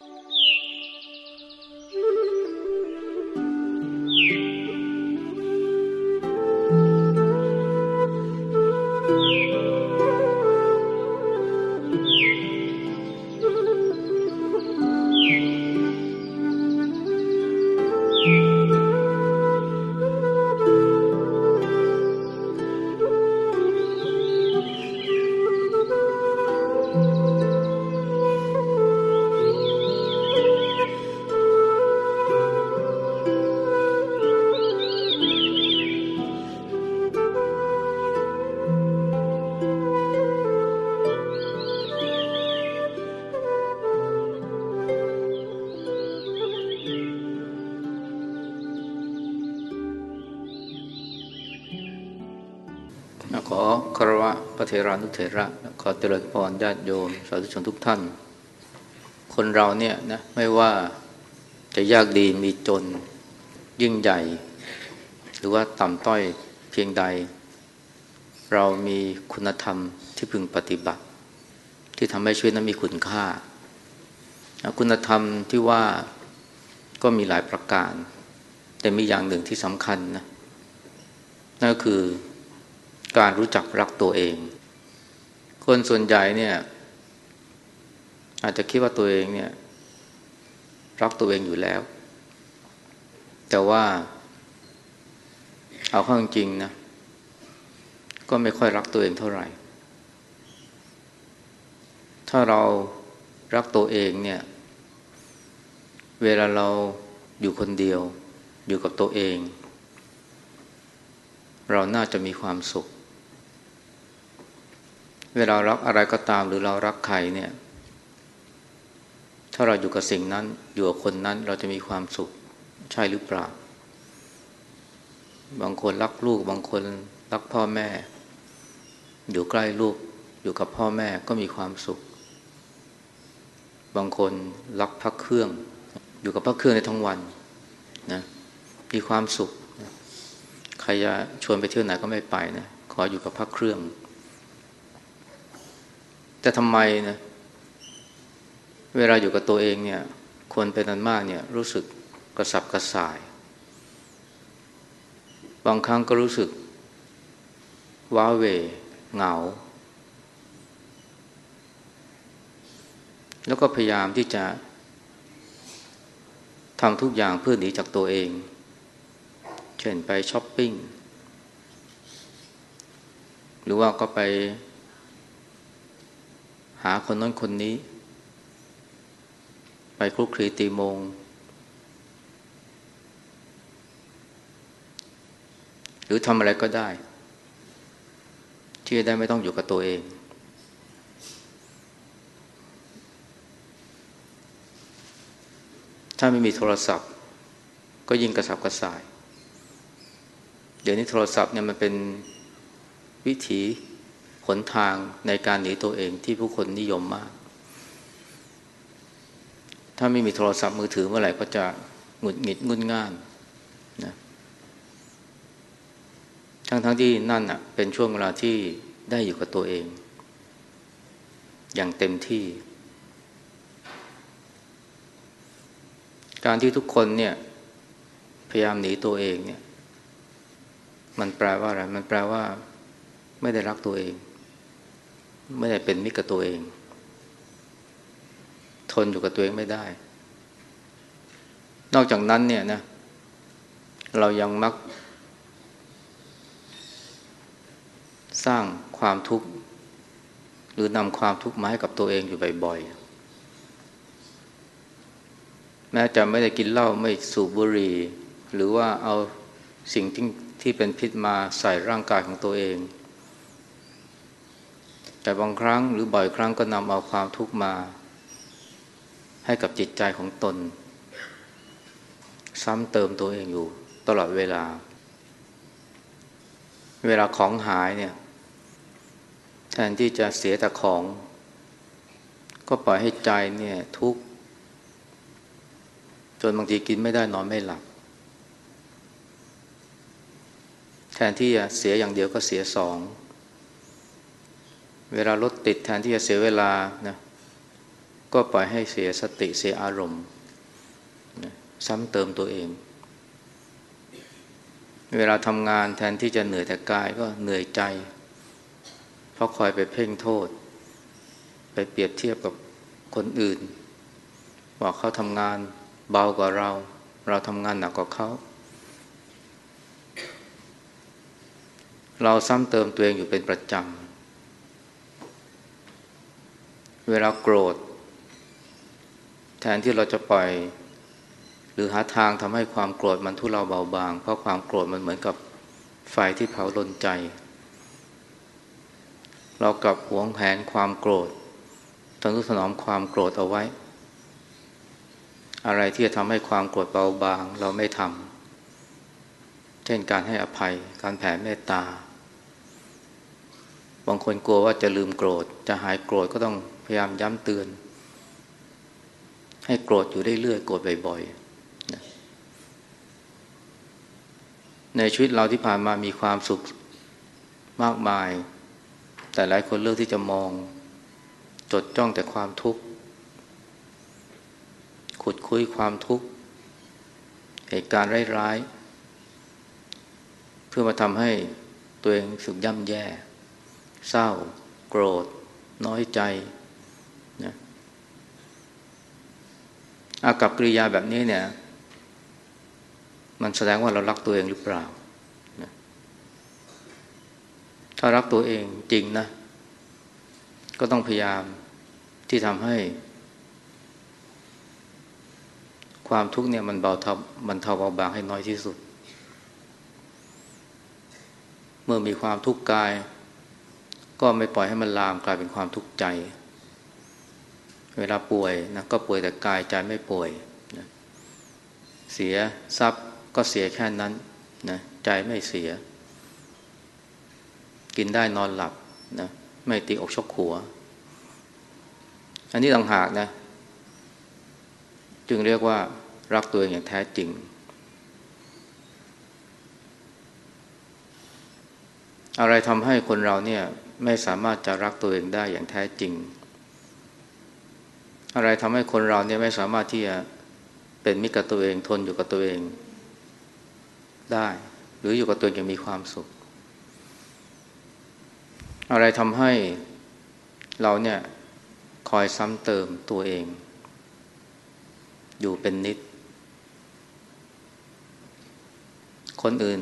ข เทรานุเถระขอเจริญพรญาติโยมสาธุชนทุกท่าน คนเราเนี่ยนะไม่ว่าจะยากดีมีจนยิ่งใหญ่ หรือว่าต่ำต้อยเพียงใด เรามีคุณธรรมที่พึงปฏิบัติ ที่ทำให้ชีวิตนั้นมีคุณค่า คุณธรรมที่ว่าก็มีหลายประการ แต่มีอย่างหนึ่งที่สำคัญนะนั่นก็คือการรู้จักรักตัวเอง คนส่วนใหญ่เนี่ย อาจจะคิดว่าตัวเองเนี่ย รักตัวเองอยู่แล้ว แต่ว่าเอาข้าจริงนะ ก็ไม่ค่อยรักตัวเองเท่าไหร่ ถ้าเรารักตัวเองเนี่ย เวลาเราอยู่คนเดียว อยู่กับตัวเอง เราน่าจะมีความสุข เวลารักอะไรก็ตามหรือเรารักใครเนี่ย ถ้าเราอยู่กับสิ่งนั้น อยู่กับคนนั้นเราจะมีความสุขใช่หรือเปล่า บางคนรักลูก บางคนรักพ่อแม่ อยู่ใกล้ลูก อยู่กับพ่อแม่ก็มีความสุข บางคนรักพักเครื่อง อยู่กับพักเครื่องในทั้งวันนะมีความสุข ใครจะชวนไปเที่ยวไหนก็ไม่ไปนะขออยู่กับพักเครื่อง แต่ทำไมนะเวลาอยู่กับตัวเองเนี่ย คนเป็นนันมากเนี่ยรู้สึกกระสับกระส่าย บางครั้งก็รู้สึก ว้าเวเหงา แล้วก็พยายามที่จะทำทุกอย่างเพื่อหนีจากตัวเอง เช่นไปช้อปปิ้ง หรือว่าก็ไป หาคนนั้นคนนี้ ไปคลุกคลีตีมง หรือทำอะไรก็ได้ ที่จะได้ไม่ต้องอยู่กับตัวเอง ถ้าไม่มีโทรศัพท์ ก็ยิ่งกระสับกระส่าย เดี๋ยวนี้โทรศัพท์เนี่ยมันเป็นวิธี หนทางในการหนีตัวเองที่ผู้คนนิยมมาก ถ้าไม่มีโทรศัพท์มือถือเมื่อไหร่ก็จะหงุดหงิดงุนง่านนะทั้งทั้งที่นั่นอะเป็นช่วงเวลาที่ได้อยู่กับตัวเอง อย่างเต็มที่ การที่ทุกคนเนี่ยพยายามหนีตัวเองเนี่ย มันแปลว่าอะไร มันแปลว่า ไม่ได้รักตัวเอง ไม่ได้เป็นมิตรกับตัวเอง ทนอยู่กับตัวเองไม่ได้ นอกจากนั้นเนี่ยนะเรายังมัก สร้างความทุกข์ หรือนำความทุกข์มาให้กับตัวเองอยู่บ่อยๆแม้จะไม่ได้กินเหล้าไม่สูบบุหรี่หรือว่าเอาสิ่งที่ที่เป็นพิษมาใส่ร่างกายของตัวเอง แต่บางครั้งหรือบ่อยครั้งก็นำเอาความทุกข์มา ให้กับจิตใจของตน ซ้ำเติมตัวเองอยู่ ตลอดเวลา เวลาของหายเนี่ย แทนที่จะเสียแต่ของ ก็ปล่อยให้ใจเนี่ยทุกข์จนบางทีกินไม่ได้นอนไม่หลับ แทนที่จะเสียอย่างเดียวก็เสียสอง เวลารถติดแทนที่จะเสียเวลานะก็ปล่อยให้เสียสติเสียอารมณ์ซ้ำเติมตัวเอง เวลาทำงานแทนที่จะเหนื่อยแต่กายก็เหนื่อยใจ เพราะคอยไปเพ่งโทษ ไปเปรียบเทียบกับคนอื่นว่าเขาทำงานเบากว่าเรา เราทำงานหนักกว่าเขา เราซ้ำเติมตัวเองอยู่เป็นประจำ เวลาโกรธ แทนที่เราจะปล่อย หรือหาทางทำให้ความโกรธมันทุเลาเบาบาง เพราะความโกรธมันเหมือนกับไฟที่เผาลนใจ เรากลับหวงแหนความโกรธทนุถนอมความโกรธเอาไว้ อะไรที่จะทำให้ความโกรธเบาบาง เราไม่ทำเช่นการให้อภัยการแผ่เมตตา บางคนกลัวว่าจะลืมโกรธ จะหายโกรธก็ต้อง ยายามย้ำเตือน ให้โกรธอยู่เรื่อยๆโกรธบ่อยๆในชีวิตเราที่ผ่านมามีความสุขมากมาย แต่หลายคนเลือกที่จะมอง จดจ้องแต่ความทุกข์ขุดคุยความทุกข์เหตุการณ์ร้ายๆเพื่อมาทำให้ตัวเองสึกย่ำแย่ เศร้า โกรธ น้อยใจนะ อากับกริยาแบบนี้เนี่ย มันแสดงว่าเรารักตัวเองหรือเปล่า ถ้ารักตัวเองจริงนะ ก็ต้องพยายามที่ทำให้ ความทุกข์เนี่ยมันเบาทับมันเทาเบาบางให้น้อยที่สุด เมื่อมีความทุกข์กาย ก็ไม่ปล่อยให้มันลามกลายเป็นความทุกข์ใจ เวลาป่วยนะก็ป่วยแต่กายใจไม่ป่วยนะเสียทรัพย์ก็เสียแค่นั้นนะใจไม่เสีย กินได้นอนหลับนะไม่ตีอกชกหัว อันนี้ต่างหากนะ จึงเรียกว่ารักตัวเองอย่างแท้จริง อะไรทำให้คนเราเนี่ยไม่สามารถจะรักตัวเองได้อย่างแท้จริง อะไรทำให้คนเราเนี่ยไม่สามารถที่จะเป็นมิตรกับตัวเองทนอยู่กับตัวเอง ได้ หรืออยู่กับตัวเองอย่างมีความสุข อะไรทำให้เราเนี่ยคอยซ้ำเติมตัวเอง อยู่เป็นนิด คนอื่น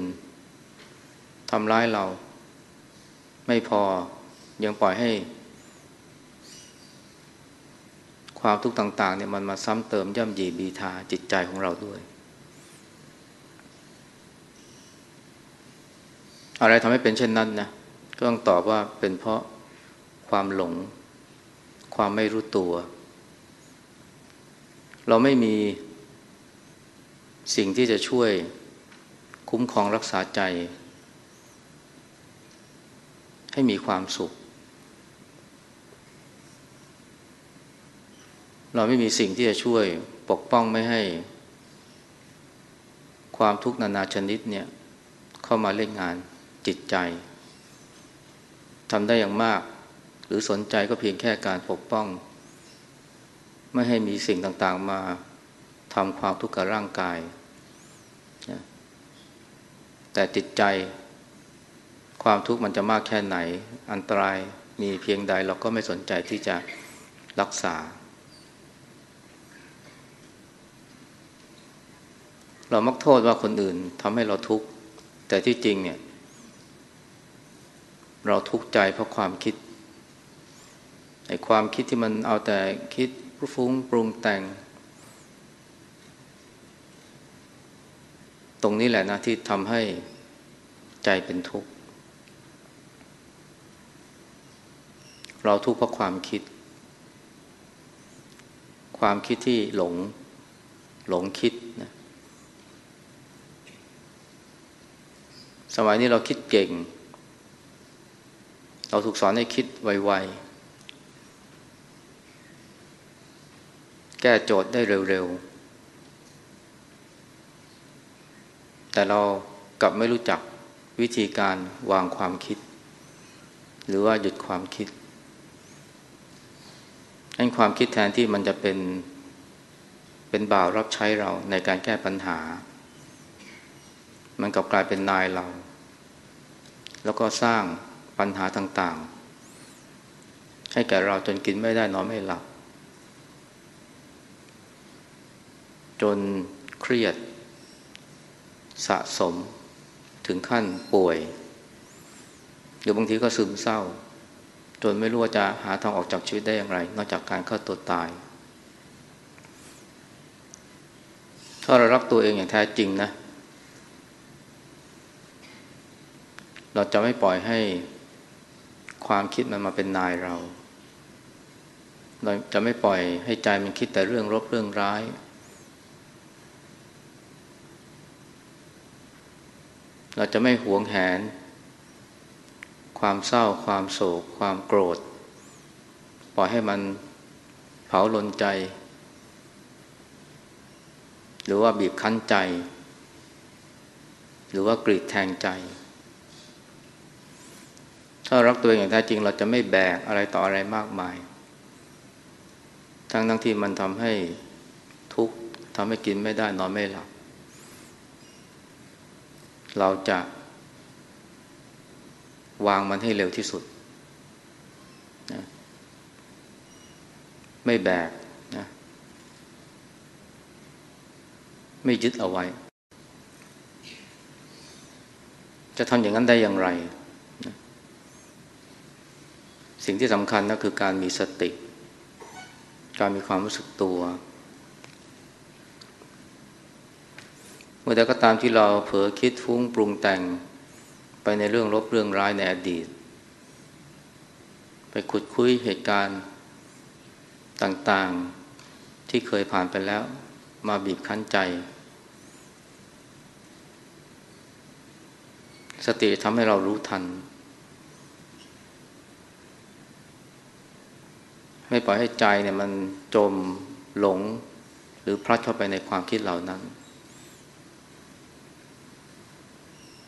ทำร้ายเรา ไม่พอยังปล่อยให้ ความทุกข์ต่างๆเนี่ยมันมาซ้ำเติมย่ำยีบีทาจิตใจของเราด้วย อะไรทำให้เป็นเช่นนั้นนะก็ต้องตอบว่าเป็นเพราะความหลง ความไม่รู้ตัว เราไม่มีสิ่งที่จะช่วยคุ้มครองรักษาใจ ให้มีความสุข เราไม่มีสิ่งที่จะช่วยปกป้องไม่ให้ ความทุกข์นานาชนิดเนี่ยเข้ามาเล่นงานจิตใจทำได้อย่างมาก หรือสนใจก็เพียงแค่การปกป้อง ไม่ให้มีสิ่งต่างๆมาทำความทุกข์กับร่างกาย แต่จิตใจ ความทุกข์มันจะมากแค่ไหน อันตรายมีเพียงใดเราก็ไม่สนใจที่จะรักษา เรามักโทษว่าคนอื่นทำให้เราทุกข์ แต่ที่จริงเนี่ย เราทุกข์ใจเพราะความคิดไอ้ความคิดที่มันเอาแต่คิดฟุ้งปรุงแต่ง ตรงนี้แหละนะที่ทำให้ใจเป็นทุกข์ เราทุกข์เพราะความคิด ความคิดที่หลง หลงคิดนะ สมัยนี้เราคิดเก่ง เราถูกสอนให้คิดไวๆ แก้โจทย์ได้เร็วๆ แต่เรากลับไม่รู้จักวิธีการวางความคิด หรือว่าหยุดความคิดนั่นความคิดแทนที่มันจะเป็นเป็นบ่าวรับใช้เราในการแก้ปัญหา มันกลับกลายเป็นนายเรา แล้วก็สร้างปัญหาต่างๆ ให้แก่เราจนกินไม่ได้นอนไม่หลับ จนเครียด สะสมถึงขั้นป่วย หรือบางทีก็ซึมเศร้า จนไม่รู้ว่าจะหาทางออกจากชีวิตได้อย่างไร นอกจากการฆ่าตัวตาย ถ้าเรารักตัวเองอย่างแท้จริงนะเราจะไม่ปล่อยให้ความคิดมันมาเป็นนายเรา เราจะไม่ปล่อยให้ใจมันคิดแต่เรื่องรบเรื่องร้าย เราจะไม่หวงแหน ความเศร้า ความโศก ความโกรธ ปล่อยให้มันเผาลนใจ หรือว่าบีบคั้นใจ หรือว่ากรีดแทงใจ ถ้ารักตัวเองอย่างแท้จริง เราจะไม่แบกอะไรต่ออะไรมากมาย ทั้งทั้งที่มันทำให้ทุกข์ทำให้กินไม่ได้นอนไม่หลับ เราจะวางมันให้เร็วที่สุดนะไม่แบกนะ ไม่ยึดเอาไว้ จะทำอย่างนั้นได้อย่างไร สิ่งที่สำคัญก็คือการมีสติ การมีความรู้สึกตัวเมื่อใดก็ตามที่เราเผลอคิดฟุ้งปรุงแต่งไปในเรื่องลบเรื่องร้ายในอดีต ไปขุดคุยเหตุการณ์ต่างๆที่เคยผ่านไปแล้วมาบีบคั้นใจ สติทำให้เรารู้ทัน ไม่ปล่อยให้ใจเนี่ยมันจมหลง หรือพลัดเข้าไปในความคิดเหล่านั้น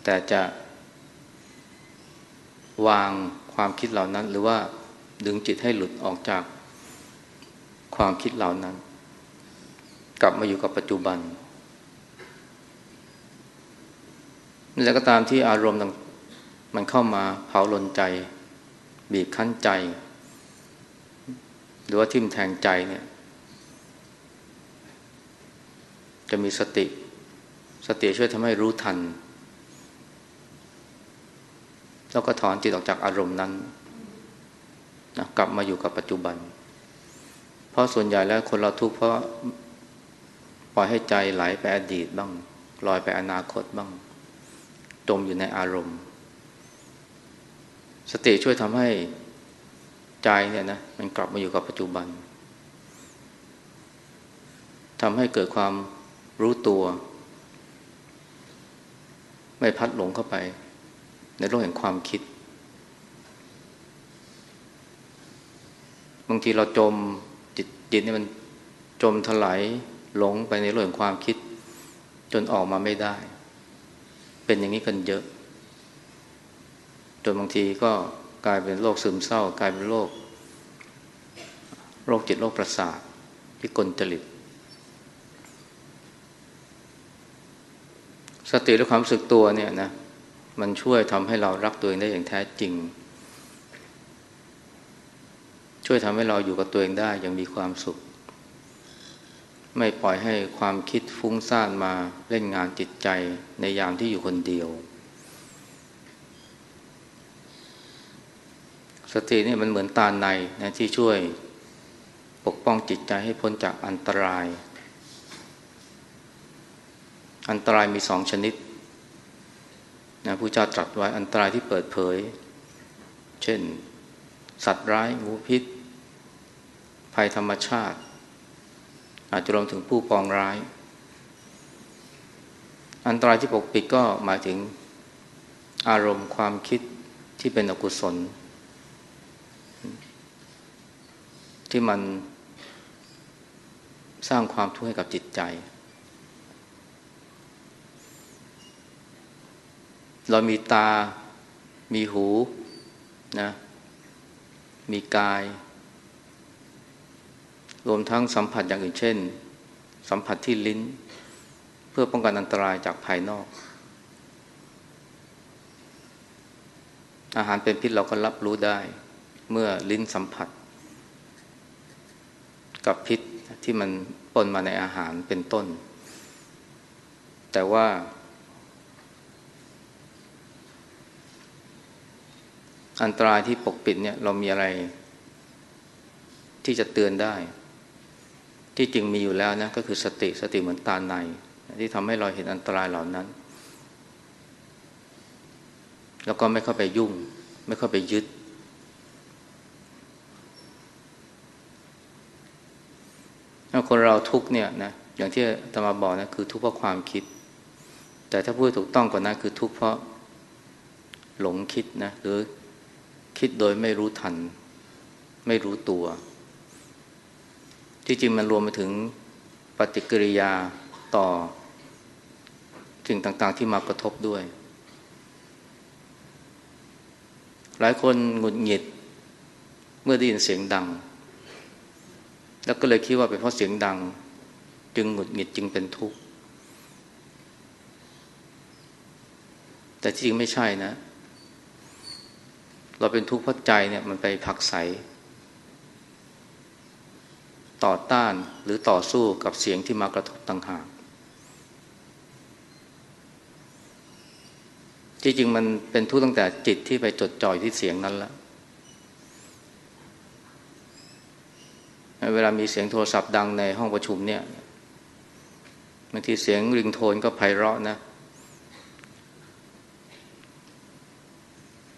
แต่จะวางความคิดเหล่านั้น หรือว่าดึงจิตให้หลุดออกจากความคิดเหล่านั้น กลับมาอยู่กับปัจจุบันแล้วก็ตามที่อารมณ์มันเข้ามาเผาลนใจ บีบคั้นใจ รือว่าทิ่มแทงใจเนี่ย จะมีสติ สติช่วยทำให้รู้ทัน แล้วก็ถอนจิตออกจากอารมณ์นั้นนะกลับมาอยู่กับปัจจุบัน เพราะส่วนใหญ่แล้วคนเราทุกข์เพราะปล่อยให้ใจไหลไปอดีตบ้าง ลอยไปอนาคตบ้าง จมอยู่ในอารมณ์ สติช่วยทำให้ ใจเนี่ยนะมันกลับมาอยู่กับปัจจุบันทำให้เกิดความรู้ตัว ไม่พัดหลงเข้าไป ในโลกแห่งความคิด บางทีเราจมจิตจิตนี่มันจมถลายหลงไปในโลกแห่งความคิด จนออกมาไม่ได้ เป็นอย่างนี้กันเยอะ จนบางทีก็ กลายเป็นโรคซึมเศร้า กลายเป็นโรคโรคจิตโรคประสาทพิกลจริต สติและความรู้สึกตัวเนี่ยนะมันช่วยทำให้เรารักตัวเองได้อย่างแท้จริง ช่วยทำให้เราอยู่กับตัวเองได้อย่างมีความสุข ไม่ปล่อยให้ความคิดฟุ้งซ่านมาเล่นงานจิตใจในยามที่อยู่คนเดียว สตินี่มันเหมือนตาในนะที่ช่วยปกป้องจิตใจให้พ้นจากอันตราย อันตรายมีสองชนิดนะผู้เจ้าตรัสไว้อันตรายที่เปิดเผย เช่น สัตว์ร้ายงูพิษ ภัยธรรมชาติ อาจจะรวมถึงผู้ปองร้าย อันตรายที่ปกปิดก็หมายถึงอารมณ์ความคิดที่เป็นอกุศล ที่มันสร้างความทุกข์ให้กับจิตใจ เรามีตา มีหูนะ มีกาย รวมทั้งสัมผัสอย่างอื่นเช่น สัมผัสที่ลิ้น เพื่อป้องกันอันตรายจากภายนอก อาหารเป็นพิษเราก็รับรู้ได้ เมื่อลิ้นสัมผัส กับพิษที่มันปนมาในอาหารเป็นต้น แต่ว่า อันตรายที่ปกปิดเนี่ยเรามีอะไร ที่จะเตือนได้ ที่จริงมีอยู่แล้วนะก็คือสติสติเหมือนตาใน ที่ทำให้เราเห็นอันตรายเหล่านั้น แล้วก็ไม่เข้าไปยุ่ง ไม่เข้าไปยึด ถ้าคนเราทุกเนี่ยนะอย่างที่ตมาบอกนะคือทุกเพราะความคิด แต่ถ้าพูดถูกต้องกว่านั้นคือทุกเพราะหลงคิดนะหรือคิดโดยไม่รู้ทัน ไม่รู้ตัว ที่จริงมันรวมไปถึงปฏิกิริยาต่อสิ่งต่างๆที่มากระทบด้วย หลายคนหงุดหงิดเมื่อได้ยินเสียงดัง แล้วก็เลยคิดว่าเป็นเพราะเสียงดัง จึงหงุดหงิดจึงเป็นทุกข์ แต่ที่จริงไม่ใช่นะ เราเป็นทุกข์เพราะใจเนี่ยมันไปผักใส ต่อต้านหรือต่อสู้กับเสียงที่มากระทบต่างหากจริงๆมันเป็นทุกข์ตั้งแต่จิตที่ไปจดจ่อยที่เสียงนั้นแล้ว เวลามีเสียงโทรศัพท์ดังในห้องประชุมเนี่ยบางทีเสียงริงโทนก็ไพเราะนะ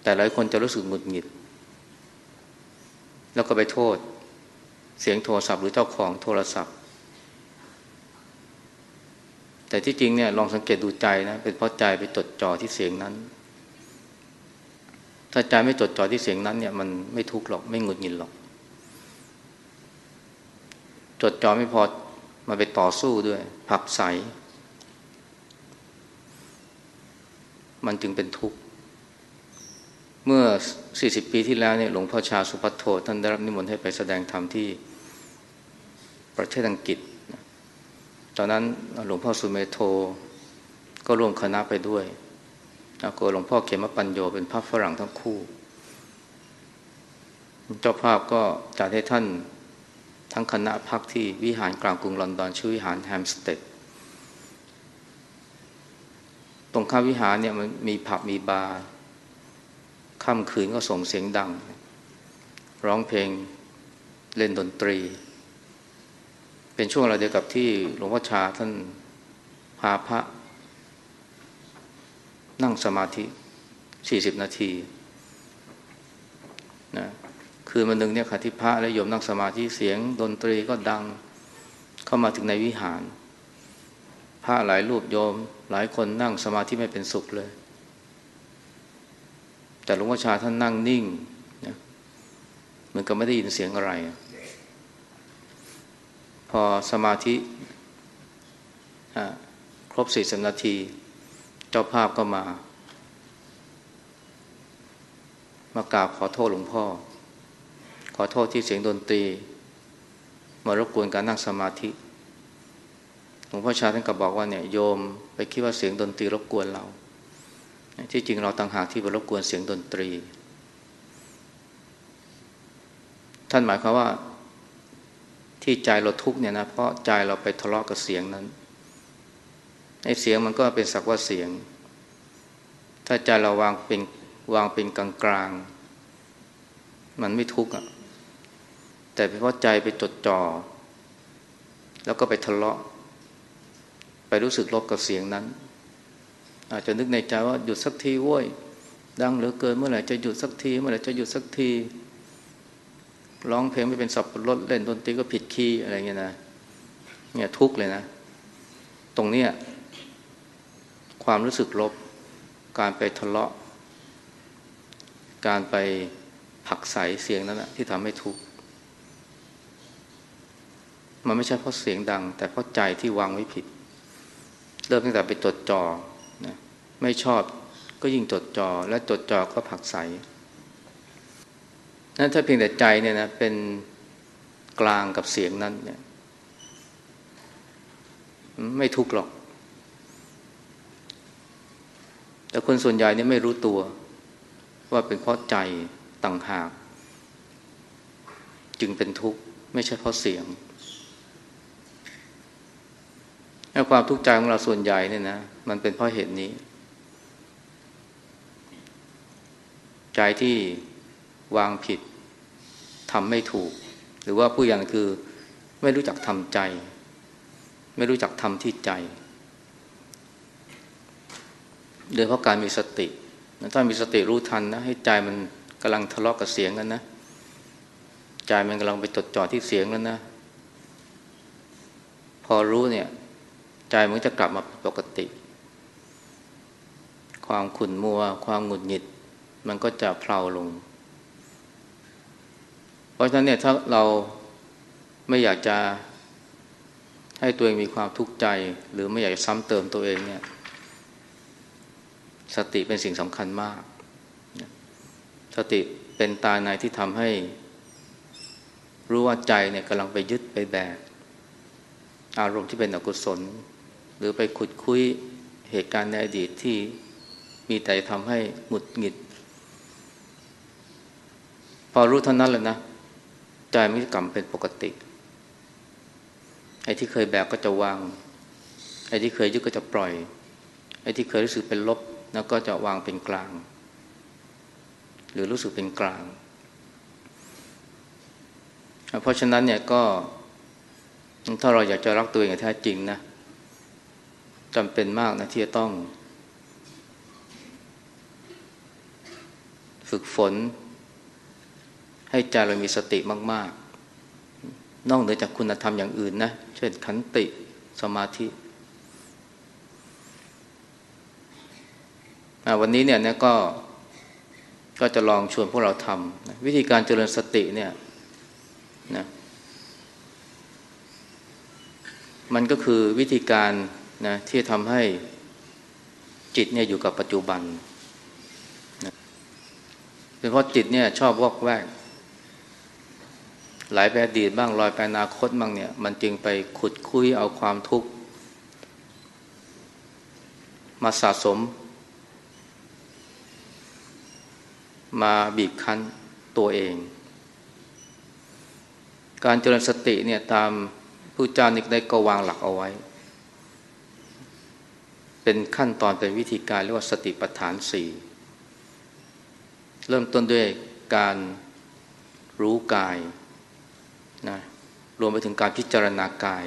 แต่หลายคนจะรู้สึกหงุดหงิด แล้วก็ไปโทษ เสียงโทรศัพท์หรือเจ้าของโทรศัพท์ แต่ที่จริงเนี่ยลองสังเกตดูใจนะ เป็นเพราะใจไปจดจ่อที่เสียงนั้น ถ้าใจไม่จดจ่อที่เสียงนั้นเนี่ยมันไม่ทุกข์หรอกไม่หงุดหงิดหรอก จดจ่อไม่พอมาไปต่อสู้ด้วย ผักใส มันจึงเป็นทุกข์ เมื่อ 40 ปีที่แล้วเนี่ยหลวงพ่อชาสุพัทโทท่านได้รับนิมนต์ให้ไปแสดงธรรมที่ประเทศอังกฤษ ตอนนั้นหลวงพ่อสุเมโธ ก็ร่วมคณะไปด้วยแล้วก็หลวงพ่อเขมปัญโยเป็นพระฝรั่งทั้งคู่ เจ้าภาพก็จัดให้ท่าน ทั้งคณะพักที่วิหารกลางกรุงลอนดอนชื่อวิหารแฮมป์สเตดตรงข้ามวิหารเนี่ยมันมีผับมีบาร์ค่ำคืนก็ส่งเสียงดัง ร้องเพลงเล่นดนตรี เป็นช่วงเวลาเดียวกับที่หลวงพ่อชาท่านพาพระ นั่งสมาธิ 40 นาทีนะ คืนวันหนึ่งเนี่ยค่ะที่พระและโยมนั่งสมาธิเสียง ดนตรีก็ดังเข้ามาถึงในวิหาร พระหลายรูปโยม หลายคนนั่งสมาธิไม่เป็นสุขเลย แต่หลวงพ่อชาท่านนั่งนิ่งนะเหมือนกับไม่ได้ยินเสียงอะไร พอสมาธิครบสี่สิบนาที เจ้าภาพก็มา มากราบขอโทษหลวงพ่อ อโทษที่เสียงดนตรี มารบกวนการนั่งสมาธิหลวงพ่อชาท่านก็บอกว่าเนี่ยโยมไปคิดว่าเสียงดนตรีรบกวนเรา ที่จริงเราต่างหากที่ไปรบกวนเสียงดนตรี ท่านหมายความว่าที่ใจเราทุกเนี่ยนะเพราะใจเราไปทะเลาะกับเสียงนั้นไอ้เสียงมันก็เป็นสักว่าเสียง ถ้าใจเราวางเป็นวางเป็นกลางกลางมันไม่ทุกข์อะ แต่เพราะใจไปจดจอ่อแล้วก็ไปทะเลาะ ไปรู้สึกลบกับเสียงนั้น อาจจะนึกในใจว่าหยุดสักทีว้ยดังเหลือเกินเมื่อไหร่จะหยุดสักทีเมื่อไหร่จะหยุดสักทีร้องเพลงไม่เป็นสับปะรดเล่นดนตรีก็ผิดคีย์อะไรเงี้ยนะเนี่ยทุกเลยนะ ตรงเนี้ยความรู้สึกลบ การไปทะเลาะ การไปผักใสเสียงนั้นนะที่ทำให้ทุกข์ มันไม่ใช่เพราะเสียงดัง แต่เพราะใจที่วางไว้ผิด เริ่มตั้งแต่ไปจดจอ่อนะไม่ชอบก็ยิ่งจดจอ่อและจดจอก็ผักใสนั้นถ้าเพียงแต่ใจเนี่ยนะเป็นกลางกับเสียงนั้นเนี่ยไม่ทุกข์หรอก แต่คนส่วนใหญ่เนี่ยไม่รู้ตัว ว่าเป็นเพราะใจต่างหาก จึงเป็นทุกข์ ไม่ใช่เพราะเสียง แล้ความทุกข์ใจของเราส่วนใหญ่เนี่ยนะมันเป็นเพราะเหตุนี้ ใจที่วางผิดทำไม่ถูก หรือว่าผู้อย่างคือไม่รู้จักทำใจ ไม่รู้จักทำที่ใจโดยเพราะการมีสติถ้ามีสติรู้ทันนะให้ใจมันกำลังทะเลาะกกับเสียงกันนะใจมันกำลังไปจดจ่อที่เสียงแล้วนะ พอรู้เนี่ย ใจมันจะกลับมาปกติ ความขุ่นมัว ความหงุดหงิด มันก็จะเพลาลง เพราะฉะนั้นเนี่ยถ้าเราไม่อยากจะให้ตัวเองมีความทุกข์ใจ หรือไม่อยากจะซ้ำเติมตัวเองเนี่ยสติเป็นสิ่งสำคัญมาก สติเป็นตาในที่ทำให้ รู้ว่าใจเนี่ยกำลังไปยึดไปแบกอารมณ์ที่เป็นอกุศล รือไปขุดคุยเหตุการณ์ในอดีตที่มีแต่ทำให้หงุดหงิด พอรู้เท่านั้นเลยนะ ใจมันกลับเป็นปกติ ไอ้ที่เคยแบกก็จะวาง ไอ้ที่เคยยึดก็จะปล่อย ไอ้ที่เคยรู้สึกเป็นลบแล้วก็จะวางเป็นกลาง หรือรู้สึกเป็นกลาง เพราะฉะนั้นเนี่ยก็ถ้าเราอยากจะรักตัวเองอย่างแท้จริงนะ จำเป็นมากนะที่จะต้อง ฝึกฝน ให้ใจเรามีสติมาก ๆ นอกเหนือจากคุณธรรมอย่างอื่นนะ เช่นขันติสมาธิวันนี้เนี่ยนะก็ก็จะลองชวนพวกเราทำนะวิธีการเจริญสติเนี่ยนะมันก็คือวิธีการ นะที่ทำให้จิตเนี่ยอยู่กับปัจจุบันนะเป็นเพราะจิตเนี่ยชอบวอกแวกหลายไปอดีตบ้างลอยไปอนาคตบ้างเนี่ย มันจึงไปขุดคุยเอาความทุกข์ มาสะสม มาบีบคั้นตัวเอง การเจริญสติเนี่ยตามผู้จานิกได้ก็วางหลักเอาไว้ เป็นขั้นตอนเป็นวิธีการเรียกว่าสติปัฏฐานสี่เริ่มต้นด้วยการรู้กายนะรวมไปถึงการพิจารณากาย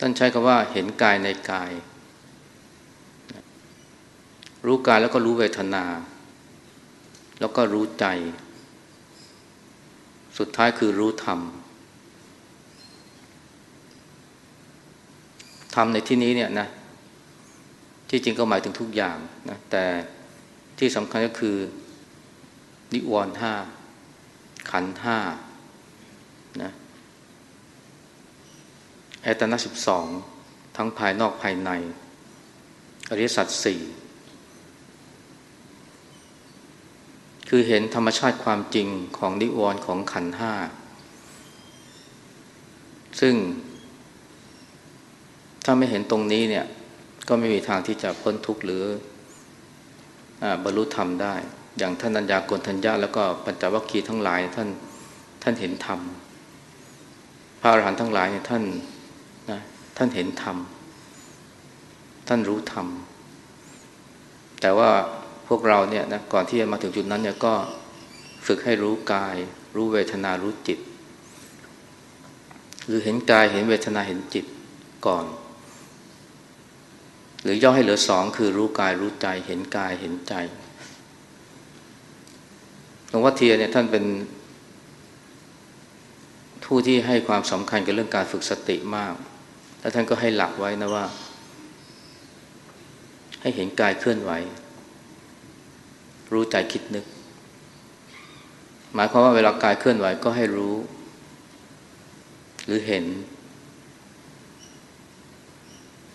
ท่านใช้คำว่าเห็นกายในกาย รู้กายแล้วก็รู้เวทนา แล้วก็รู้ใจ สุดท้ายคือรู้ธรรม ธรรมในที่นี้เนี่ยนะที่จริงก็หมายถึงทุกอย่างนะแต่ที่สำคัญก็คือ นิวรณ์ห้าขันห้านะแอตนาสิบสองทั้งภายนอกภายใน อริยสัจสี่คือเห็นธรรมชาติความจริงของนิวรณ์ของขันห้าซึ่ง ถ้าไม่เห็นตรงนี้เนี่ย ก็ไม่มีทางที่จะพ้นทุกข์หรือบรรลุธรรมได้ อย่างท่านัญญากรทัญญาแล้วก็ปัญจวัคคีย์ทั้งหลายท่านท่านเห็นธรรมพระอรหันต์ทั้งหลายเนี่ยท่านนะท่านเห็นธรรมท่านรู้ธรรมแต่ว่าพวกเราเนี่ยนะก่อนที่จะมาถึงจุดนั้นเนี่ยก็ฝึกให้รู้กาย รู้เวทนารู้จิต หรือเห็นกายเห็นเวทนาเห็นจิตก่อน หรือย่อให้เหลือสองคือรู้กายรู้ใจเห็นกายเห็นใจหลวงพ่อเทียเนี่ยท่านเป็นผู้ที่ให้ความสำคัญกับเรื่องการฝึกสติมาก แล้วท่านก็ให้หลักไว้นะว่า ให้เห็นกายเคลื่อนไหว รู้ใจคิดนึก หมายความว่าเวลากายเคลื่อนไหวก็ให้รู้ หรือเห็น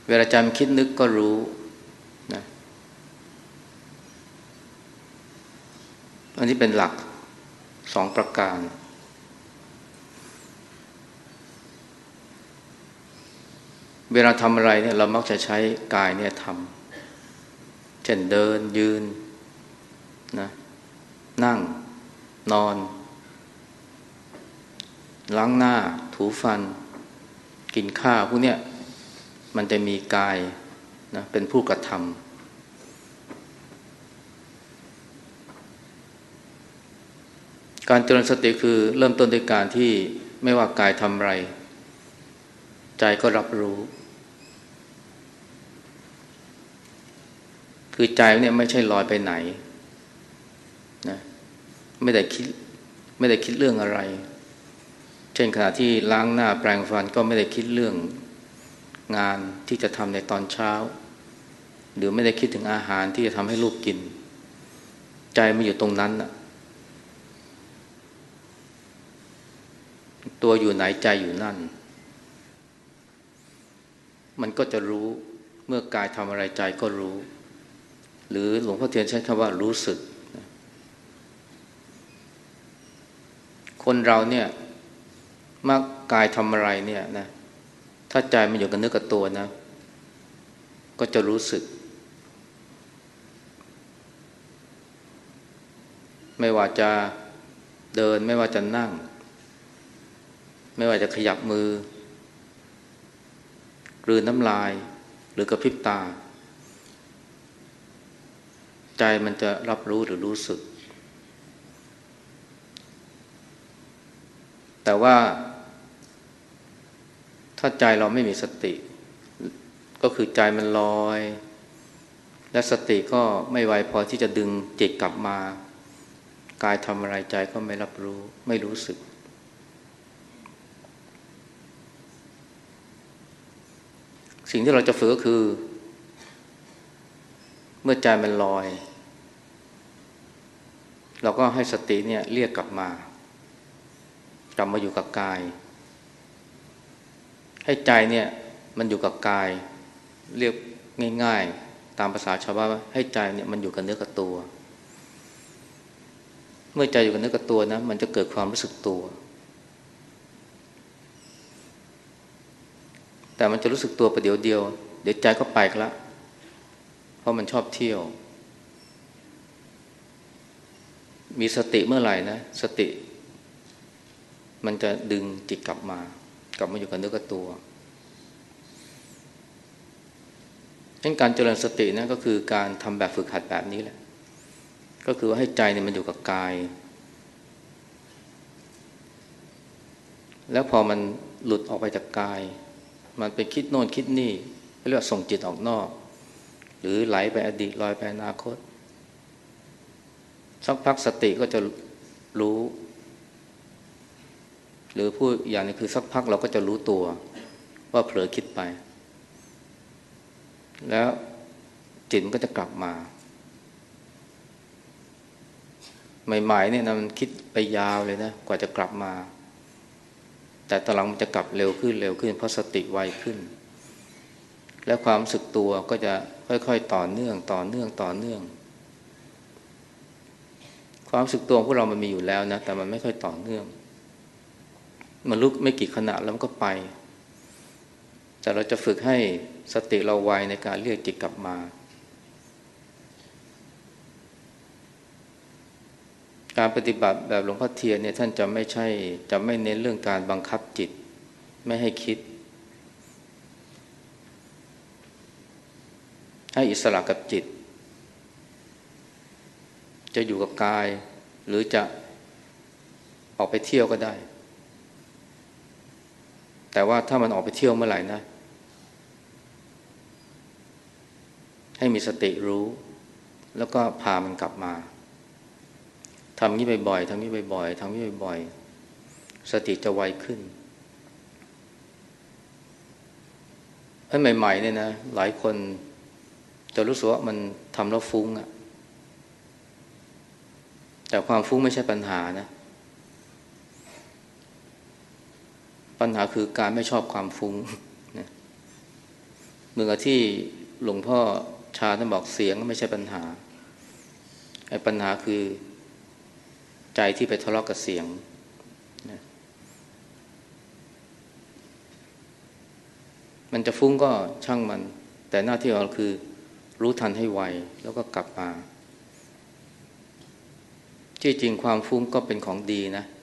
เวลาใจมันคิดนึกก็รู้นะอันนี้เป็นหลักสองประการ เวลาทำอะไรเนี่ยเรามักจะใช้กายเนี่ยทำเช่นเดินยืนนะนั่ง นอน ล้างหน้า ถูฟัน กินข้าวพวกเนี้ย มันจะมีกายนะเป็นผู้กระทำการเจริญสติคือเริ่มต้นด้วยการที่ไม่ว่ากายทำไร ใจก็รับรู้ คือใจเนี่ยไม่ใช่ลอยไปไหนนะไม่ได้คิดไม่ได้คิดเรื่องอะไร เช่นขณะที่ล้างหน้าแปรงฟันก็ไม่ได้คิดเรื่อง งานที่จะทำในตอนเช้า หรือไม่ได้คิดถึงอาหารที่จะทำให้ลูกกิน ใจมันอยู่ตรงนั้นนะตัวอยู่ไหนใจอยู่นั่น มันก็จะรู้เมื่อกายทำอะไรใจก็รู้ หรือหลวงพ่อเทียนใช้คำว่ารู้สึก คนเราเนี่ยมากกายทำอะไรเนี่ยนะ ถ้าใจมันอยู่กับเนื้อกับตัวนะ ก็จะรู้สึก ไม่ว่าจะเดินไม่ว่าจะนั่ง ไม่ว่าจะขยับมือกลืนน้ำลายหรือกระพริบตา ใจมันจะรับรู้หรือรู้สึก แต่ว่า ถ้าใจเราไม่มีสติ ก็คือใจมันลอย และสติก็ไม่ไวพอที่จะดึงจิตกลับมากายทำอะไรใจก็ไม่รับรู้ไม่รู้สึก สิ่งที่เราจะฝึกก็คือ เมื่อใจมันลอย เราก็ให้สติเนี่ยเรียกกลับมากลับมาอยู่กับกาย ให้ใจเนี่ยมันอยู่กับกาย เรียกง่าย ๆ ตามภาษาชาวบ้านว่าให้ใจเนี่ยมันอยู่กับเนื้อกับตัว เมื่อใจอยู่กับเนื้อกับตัวนะมันจะเกิดความรู้สึกตัว แต่มันจะรู้สึกตัวประเดี๋ยวเดียว เดี๋ยวใจก็ไปละเพราะมันชอบเที่ยว มีสติเมื่อไหร่นะ สติ มันจะดึงจิตกลับมา กลับมาอยู่กับเนื้อกับตัวเช่นการเจริญสตินะก็คือการทำแบบฝึกหัดแบบนี้แหละ ก็คือว่าให้ใจเนี่ยมันอยู่กับกาย แล้วพอมันหลุดออกไปจากกาย มันไปคิดโน่นคิดนี่เรียกว่าส่งจิตออกนอก หรือไหลไปอดีตลอยไปอนาคตสักพักสติก็จะรู้ หรือพูดอย่างนี้คือสักพักเราก็จะรู้ตัว ว่าเผลอคิดไป แล้วจิตมันก็จะกลับมา ใหม่ๆเนี่ยนะมันคิดไปยาวเลยนะกว่าจะกลับมา แต่ตอนหลังมันจะกลับเร็วขึ้นเร็วขึ้น เพราะสติไวขึ้น และความสึกตัวก็จะค่อยๆ ต่อเนื่องต่อเนื่องต่อเนื่อง ความสึกตัวพวกเรามันมีอยู่แล้วนะแต่มันไม่ค่อยต่อเนื่อง มันลุกไม่กี่ขณะแล้วมันก็ไป แต่เราจะฝึกให้สติเราไวในการเรียกจิตกลับมา การปฏิบัติแบบหลวงพ่อเทียนเนี่ยท่านจะไม่ใช่จะไม่เน้นเรื่องการบังคับจิต ไม่ให้คิด ให้อิสระกับจิต จะอยู่กับกาย หรือจะออกไปเที่ยวก็ได้ แต่ว่าถ้ามันออกไปเที่ยวเมื่อไหร่นะ ให้มีสติรู้ แล้วก็พามันกลับมาทำนี้บ่อยๆทำนี้บ่อยๆทำนี้บ่อยๆสติจะไวขึ้นเอ้ใหม่ๆเนี่ยนะหลายคนจะรู้สึกว่ามันทำแล้วฟุ้งอะแต่ความฟุ้งไม่ใช่ปัญหานะ ปัญหาคือการไม่ชอบความฟุ้งนะเมื่อที่หลวงพ่อชาท่านบอกเสียงไม่ใช่ปัญหาไอ้ปัญหาคือใจที่ไปทะเลาะกับเสียงนะมันจะฟุ้งก็ช่างมัน แต่หน้าที่เราคือ รู้ทันให้ไวแล้วก็กลับมาที่จริงความฟุ้งก็เป็นของดีนะเ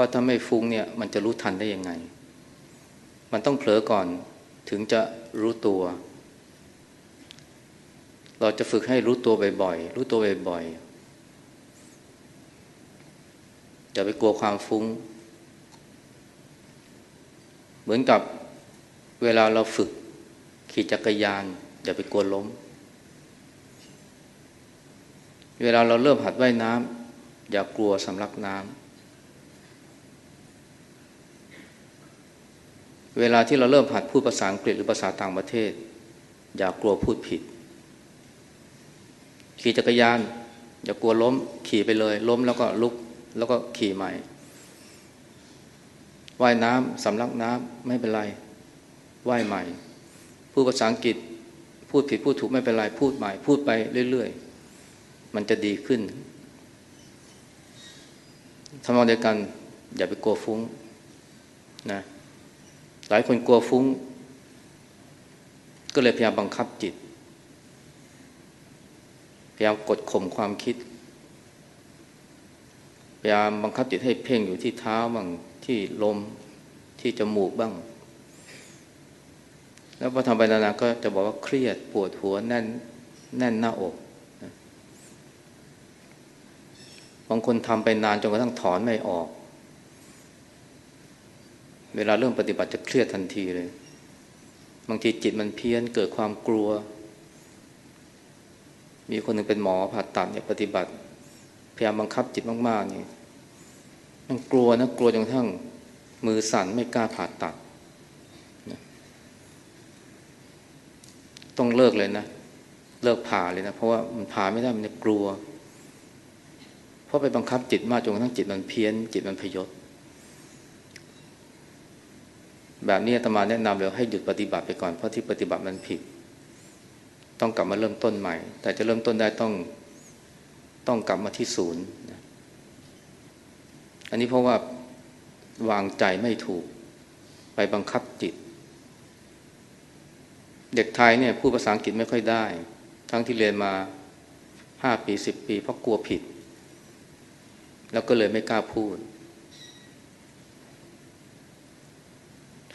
ราะถ้าไม่ฟุ้งเนี่ยมันจะรู้ทันได้ยังไง มันต้องเผลอก่อนถึงจะรู้ตัว เราจะฝึกให้รู้ตัวบ่อยๆ รู้ตัวบ่อยๆ อย่าไปกลัวความฟุ้ง เหมือนกับเวลาเราฝึกขี่จักรยาน อย่าไปกลัวล้ม เวลาเราเริ่มหัดว่ายน้ำอย่ากลัวสำลักน้ำ เวลาที่เราเริ่มหัดพูดภาษาอังกฤษหรือภาษาต่างประเทศ อย่ากลัวพูดผิด ขี่จักรยาน อย่ากลัวล้ม ขี่ไปเลย ล้มแล้วก็ลุกแล้วก็ขี่ใหม่ว่ายน้ำสำลักน้ำไม่เป็นไรว่ายใหม่พูดภาษาอังกฤษ พูดผิดพูดถูกไม่เป็นไรพูดใหม่ พูดไปเรื่อยๆ มันจะดีขึ้นทำนองเดียวกัน อย่าไปกลัวฟุ้งนะ หลายคนกลัวฟุ้ง ก็เลยพยายามบังคับจิต พยายามกดข่มความคิด พยายามบังคับจิตให้เพ่งอยู่ที่เท้าบ้างที่ลมที่จมูกบ้าง แล้วพอทำไปนานๆก็จะบอกว่าเครียดปวดหัวแน่นแน่นหน้าอกบางคนทำไปนานจนกระทั่งถอนไม่ออก วลาเริ่มปฏิบัติจะเครียดทันทีเลย บางทีจิตมันเพี้ยนเกิดความกลัว มีคนหนึ่งเป็นหมอผ่าตัดเนี่ยปฏิบัติ พยายามบังคับจิตมากๆนี่มันกลัวนะกลัวจนกระทั่งมือสั่นไม่กล้าผ่าตัด ต้องเลิกเลยนะ เลิกผ่าเลยนะ เพราะว่ามันผ่าไม่ได้มันกลัว เพราะไปบังคับจิตมากจนกระทั่งจิตมันเพี้ยน จิตมันพยศ แบบนี้ตมาแนะนำเลยให้หยุดปฏิบัติไปก่อนเพราะที่ปฏิบัติมันผิด ต้องกลับมาเริ่มต้นใหม่ แต่จะเริ่มต้นได้ต้องต้องกลับมาที่ศูนย์อันนี้เพราะว่าวางใจไม่ถูกไปบังคับจิต เด็กไทยเนี่ยพูดภาษาอังกฤษไม่ค่อยได้ ทั้งที่เรียนมาห้าปีสิบปี เพราะกลัวผิด แล้วก็เลยไม่กล้าพูด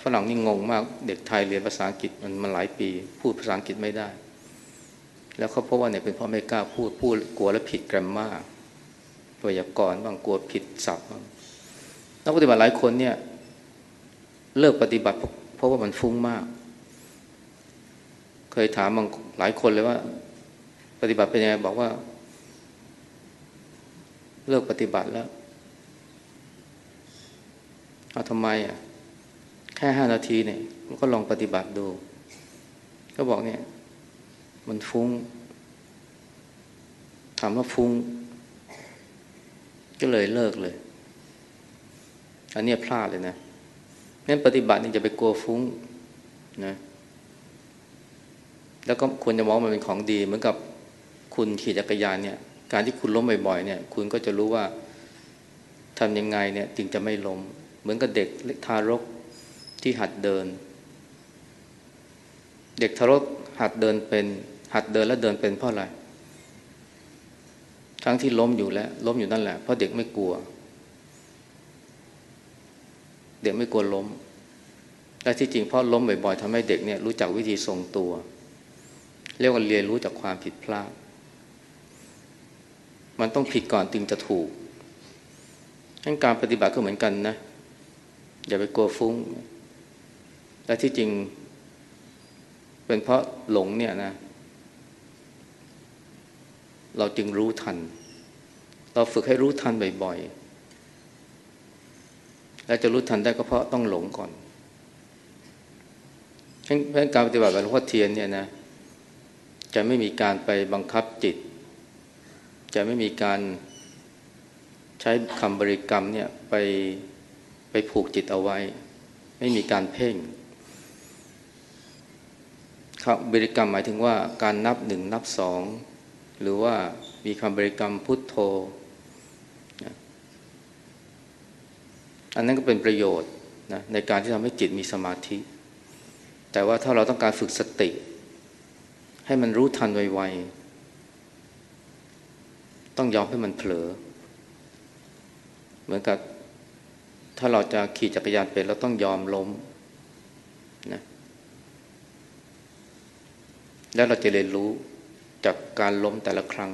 ฝรั่งนี่งงมากเด็กไทยเรียนภาษาอังกฤษมันมันหลายปี พูดภาษาอังกฤษไม่ได้ แล้วเขาพบว่าเนี่ยเป็นเพราะไม่กล้าพูดพูดกลัวแล้วผิดแกรมมาตัวยากรบางกลัวผิดศัพท์นักปฏิบัติหลายคนเนี่ยเลิกปฏิบัติเพราะว่ามันฟุ้งมาก เคยถามบางหลายคนเลยว่า ปฏิบัติเป็นยังไงบอกว่า เลิกปฏิบัติแล้วเอาทำไมอะ แค่ห้านาทีเนี่ยก็ลองปฏิบัติดู ก็บอกเนี่ย มันฟุง้ง ถามว่าฟุง้ง ก็เลยเลิกเลย อันนี้พลาดเลยนะงั้นปฏิบัตินี่จะไปกลัวฟุ้งนะ แล้วก็ควรจะมองมันเป็นของดีเหมือนกับคุณขี่จักรยานเนี่ย การที่คุณล้มบ่อยๆเนี่ย คุณก็จะรู้ว่าทำยังไงเนี่ย จึงจะไม่ล้ม เหมือนกับเด็กเล็กทารก ที่หัดเดิน เด็กทารกหัดเดินเป็น หัดเดินแล้วเดินเป็นเพราะอะไร ทั้งที่ล้มอยู่แล้ว ล้มอยู่นั่นแหละ เพราะเด็กไม่กลัว เด็กไม่กลัวล้ม และที่จริงเพราะล้มบ่อยๆทำให้เด็กเนี่ยรู้จักวิธีทรงตัว เรียกว่าเรียนรู้จากความผิดพลาด มันต้องผิดก่อนจึงจะถูกการปฏิบัติก็เหมือนกันนะ อย่าไปกลัวฟุ้ง และที่จริง เป็นเพราะหลงเนี่ยนะ เราจึงรู้ทัน เราฝึกให้รู้ทันบ่อยๆ และจะรู้ทันได้ก็เพราะต้องหลงก่อนเพราะการปฏิบัติแบบหลวงพ่อเทียนเนี่ยนะจะไม่มีการไปบังคับจิต จะไม่มีการใช้คำบริกรรมเนี่ยไปไปผูกจิตเอาไว้ ไม่มีการเพ่ง ครับริกรรมหมายถึงว่าการนับหนึ่งนับสองหรือว่ามีคำบริกรรมพุทโธ อันนั้นก็เป็นประโยชน์นะในการที่ทำให้จิตมีสมาธิ แต่ว่าถ้าเราต้องการฝึกสติ ให้มันรู้ทันไวๆ ต้องยอมให้มันเผลอ เหมือนกับถ้าเราจะขี่จักรยานเป็นเราต้องยอมล้มนะ แล้วเราจะเรียนรู้จากการล้มแต่ละครั้ง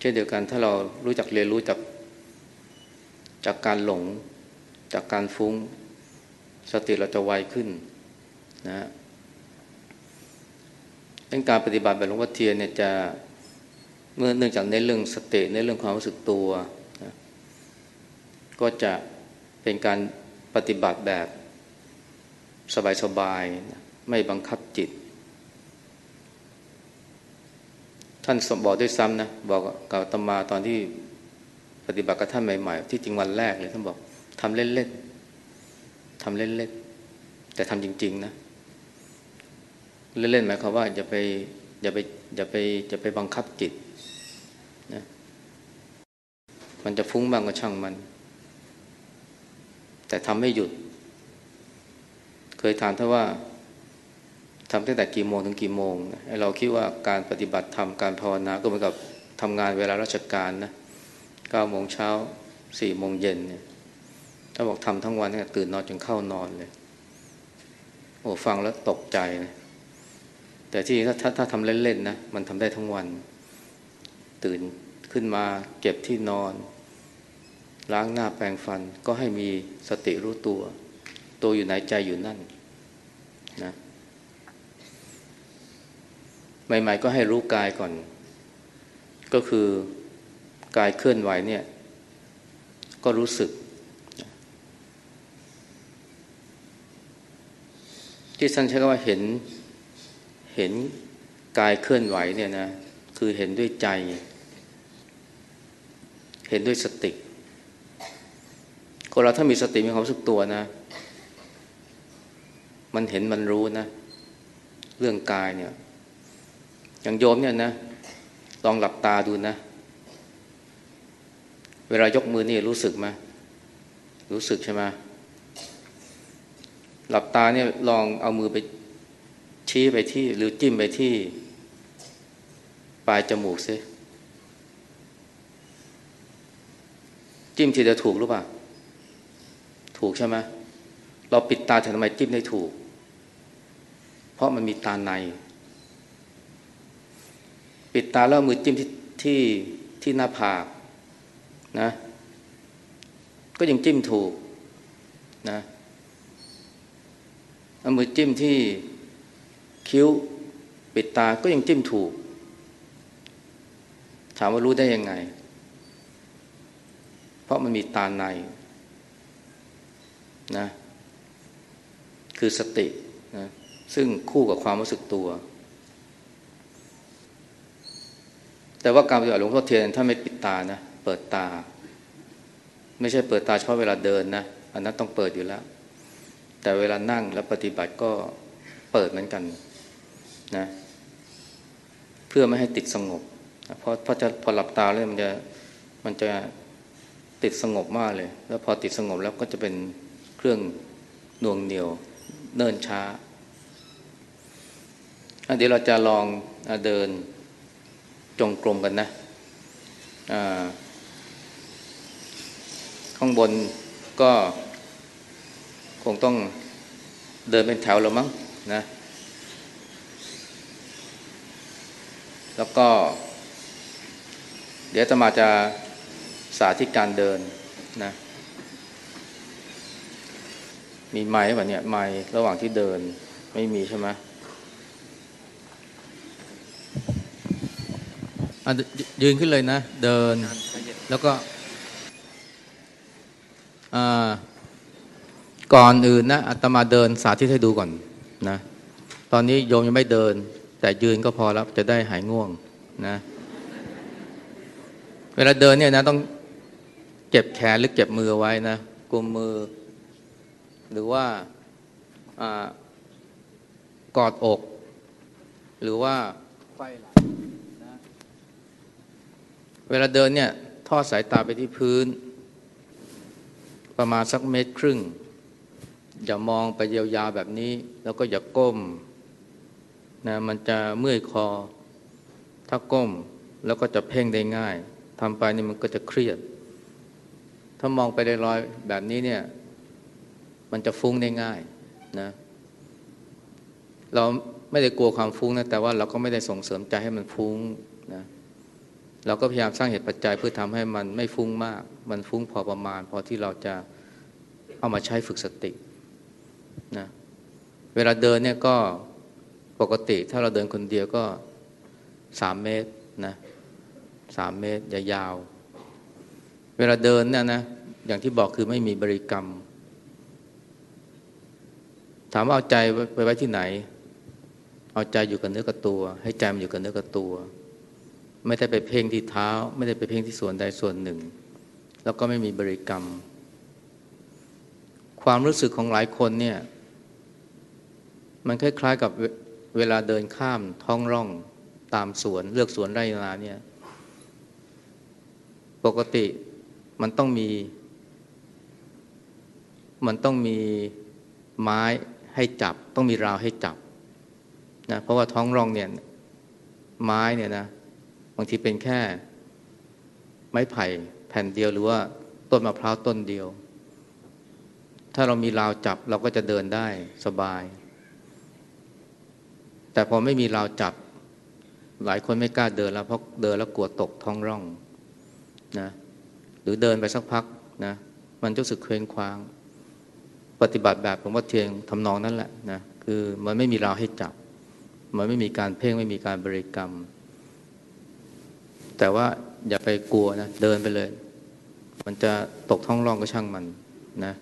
เช่นเดียวกันถ้าเรารู้จักเรียนรู้จากจากการหลง จากการฟุ้ง สติเราจะไวขึ้นนะฮะการปฏิบัติแบบหลวงพ่อเทียนเนี่ยจะเมื่อเนื่องจากในเรื่องสติในเรื่องความรู้สึกตัวนะก็จะเป็นการปฏิบัติแบบสบายๆนะไม่บังคับจิต ท่านสมบอกด้วยซ้ำนะบอกกับตมาตอนที่ปฏิบัติกับท่านใหม่ ๆ ที่จริงวันแรกเลยท่านบอกทำเล่นๆทำเล่นๆแต่ทำจริง ๆ นะ เล่นๆหมายความว่าอย่าไปอย่าไปอย่าไปอย่าไปบังคับจิตนะมันจะฟุ้งบ้างก็ช่างมัน แต่ทำไม่หยุด เคยถามท่านว่า ทำตั้งแต่กี่โมงถึงกี่โมงนะเราคิดว่าการปฏิบัติธรรมการภาวนาก็เหมือนกับทำงานเวลาราชการนะเก้าโมงเช้าสี่โมงเย็นเนี่ยถ้าบอกทำทั้งวันเนี่ยตื่นนอนจนเข้านอนเลย โอ้ฟังแล้วตกใจนะแต่ที่ถ้าถ้าถ้าทำเล่นๆนะมันทำได้ทั้งวัน ตื่นขึ้นมาเก็บที่นอน ล้างหน้าแปรงฟันก็ให้มีสติรู้ตัว ตัวอยู่ไหนใจอยู่นั่นนะ ใหม่ ๆ ก็ให้รู้กายก่อน ก็คือกายเคลื่อนไหวเนี่ย ก็รู้สึก ที่ท่านใช้คำว่าเห็นเห็นกายเคลื่อนไหวเนี่ยนะคือเห็นด้วยใจ เห็นด้วยสติคนเราถ้ามีสติมีความรู้สึกตัวนะ มันเห็นมันรู้นะ เรื่องกายเนี่ย อย่างโยมเนี่ยนะลองหลับตาดูนะ เวลายกมือนี่รู้สึกไหมรู้สึกใช่ไหมหลับตาเนี่ยลองเอามือไปชี้ไปที่ หรือจิ้มไปที่ ปลายจมูกซิจิ้มทีจะถูกหรือเปล่าถูกใช่ไหมเราปิดตาทำไมจิ้มได้ถูก เพราะมันมีตาใน ปิดตาแล้วมือจิ้มที่ที่ที่หน้าผากนะ ก็ยังจิ้มถูกนะเอามือจิ้มที่คิ้ว ปิดตาก็ยังจิ้มถูก ถามว่ารู้ได้ยังไง เพราะมันมีตาในนะ คือสตินะซึ่งคู่กับความรู้สึกตัว แต่ว่าการปฏิบัติหลวงพ่อเทียนถ้าไม่ปิดตานะ เปิดตา ไม่ใช่เปิดตาเฉพาะเวลาเดินนะ อันนั้นต้องเปิดอยู่แล้ว แต่เวลานั่งแล้วปฏิบัติก็เปิดเหมือนกันนะเพื่อไม่ให้ติดสงบเพราะพอจะพอหลับตาแล้วมันจะมันจะติดสงบมากเลย แล้วพอติดสงบแล้วก็จะเป็นเครื่องนวงเหนียวเนิ่นช้าเดี๋ยวเราจะลองเดิน จงกรมกันนะข้างบนก็คงต้องเดินเป็นแถวแล้วมั้งนะ แล้วก็ เดี๋ยวจะมาจะสาธิตการเดินนะ มีไม้ป่ะเนี่ยไม้ระหว่างที่เดินไม่มีใช่ไหม ยืนขึ้นเลยนะ เดิน แล้วก็ก่อนอื่นนะอาตมาเดินสาธิตให้ดูก่อนนะ ตอนนี้โยมยังไม่เดิน แต่ยืนก็พอแล้วจะได้หายง่วงนะ เวลาเดินเนี่ยนะต้องเก็บแขนหรือเก็บมือไว้นะกุมมือ หรือว่ากอดอก หรือว่าไฟหลัง เวลาเดินเนี่ยทอดสายตาไปที่พื้น ประมาณสักเมตรครึ่ง อย่ามองไปยาวๆแบบนี้ แล้วก็อย่าก้มนะมันจะเมื่อยคอ ถ้าก้มแล้วก็จะเพ่งได้ง่ายทำไปนี่มันก็จะเครียด ถ้ามองไปลอยๆแบบนี้เนี่ย มันจะฟุ้งได้ง่ายนะ เราไม่ได้กลัวความฟุ้งนะแต่ว่าเราก็ไม่ได้ส่งเสริมใจให้มันฟุ้ง เราก็พยายามสร้างเหตุปัจจัยเพื่อทำให้มันไม่ฟุ้งมาก มันฟุ้งพอประมาณ พอที่เราจะเอามาใช้ฝึกสตินะเวลาเดินเนี่ยก็ปกติถ้าเราเดินคนเดียวก็สามเมตรนะสามเมตรยาวเวลาเดินเนี่ยนะอย่างที่บอกคือไม่มีบริกรรม ถามว่าเอาใจไปไว้ที่ไหน เอาใจอยู่กับเนื้อกับตัว ให้ใจมันอยู่กับเนื้อกับตัว ไม่ได้ไปเพ่งที่เท้า ไม่ได้ไปเพ่งที่ส่วนใดส่วนหนึ่ง แล้วก็ไม่มีบริกรรม ความรู้สึกของหลายคนเนี่ย มันคล้ายๆกับเวลาเดินข้ามท้องร่องตามสวนเลือกสวนไร่นาเนี่ย ปกติมันต้องมี มันต้องมีไม้ให้จับ ต้องมีราวให้จับนะเพราะว่าท้องร่องเนี่ย ไม้เนี่ยนะางทีเป็นแค่ไม้ไผ่แผ่นเดียวหรือว่าต้นมะพร้าวต้นเดียว ถ้าเรามีราวจับเราก็จะเดินได้สบาย แต่พอไม่มีราวจับ หลายคนไม่กล้าเดินแล้วเพราะเดินแล้วกลัวตกท้องร่องนะหรือเดินไปสักพักนะมันรู้สึกเคว้งคว้าง ปฏิบัติแบบผมว่าเทียงทำนองนั่นแหละนะคือมันไม่มีราวให้จับ มันไม่มีการเพ่งไม่มีการบริกรรม แต่ว่าอย่าไปกลัวนะ เดินไปเลย มันจะตกท้องร่องก็ช่างมันนะ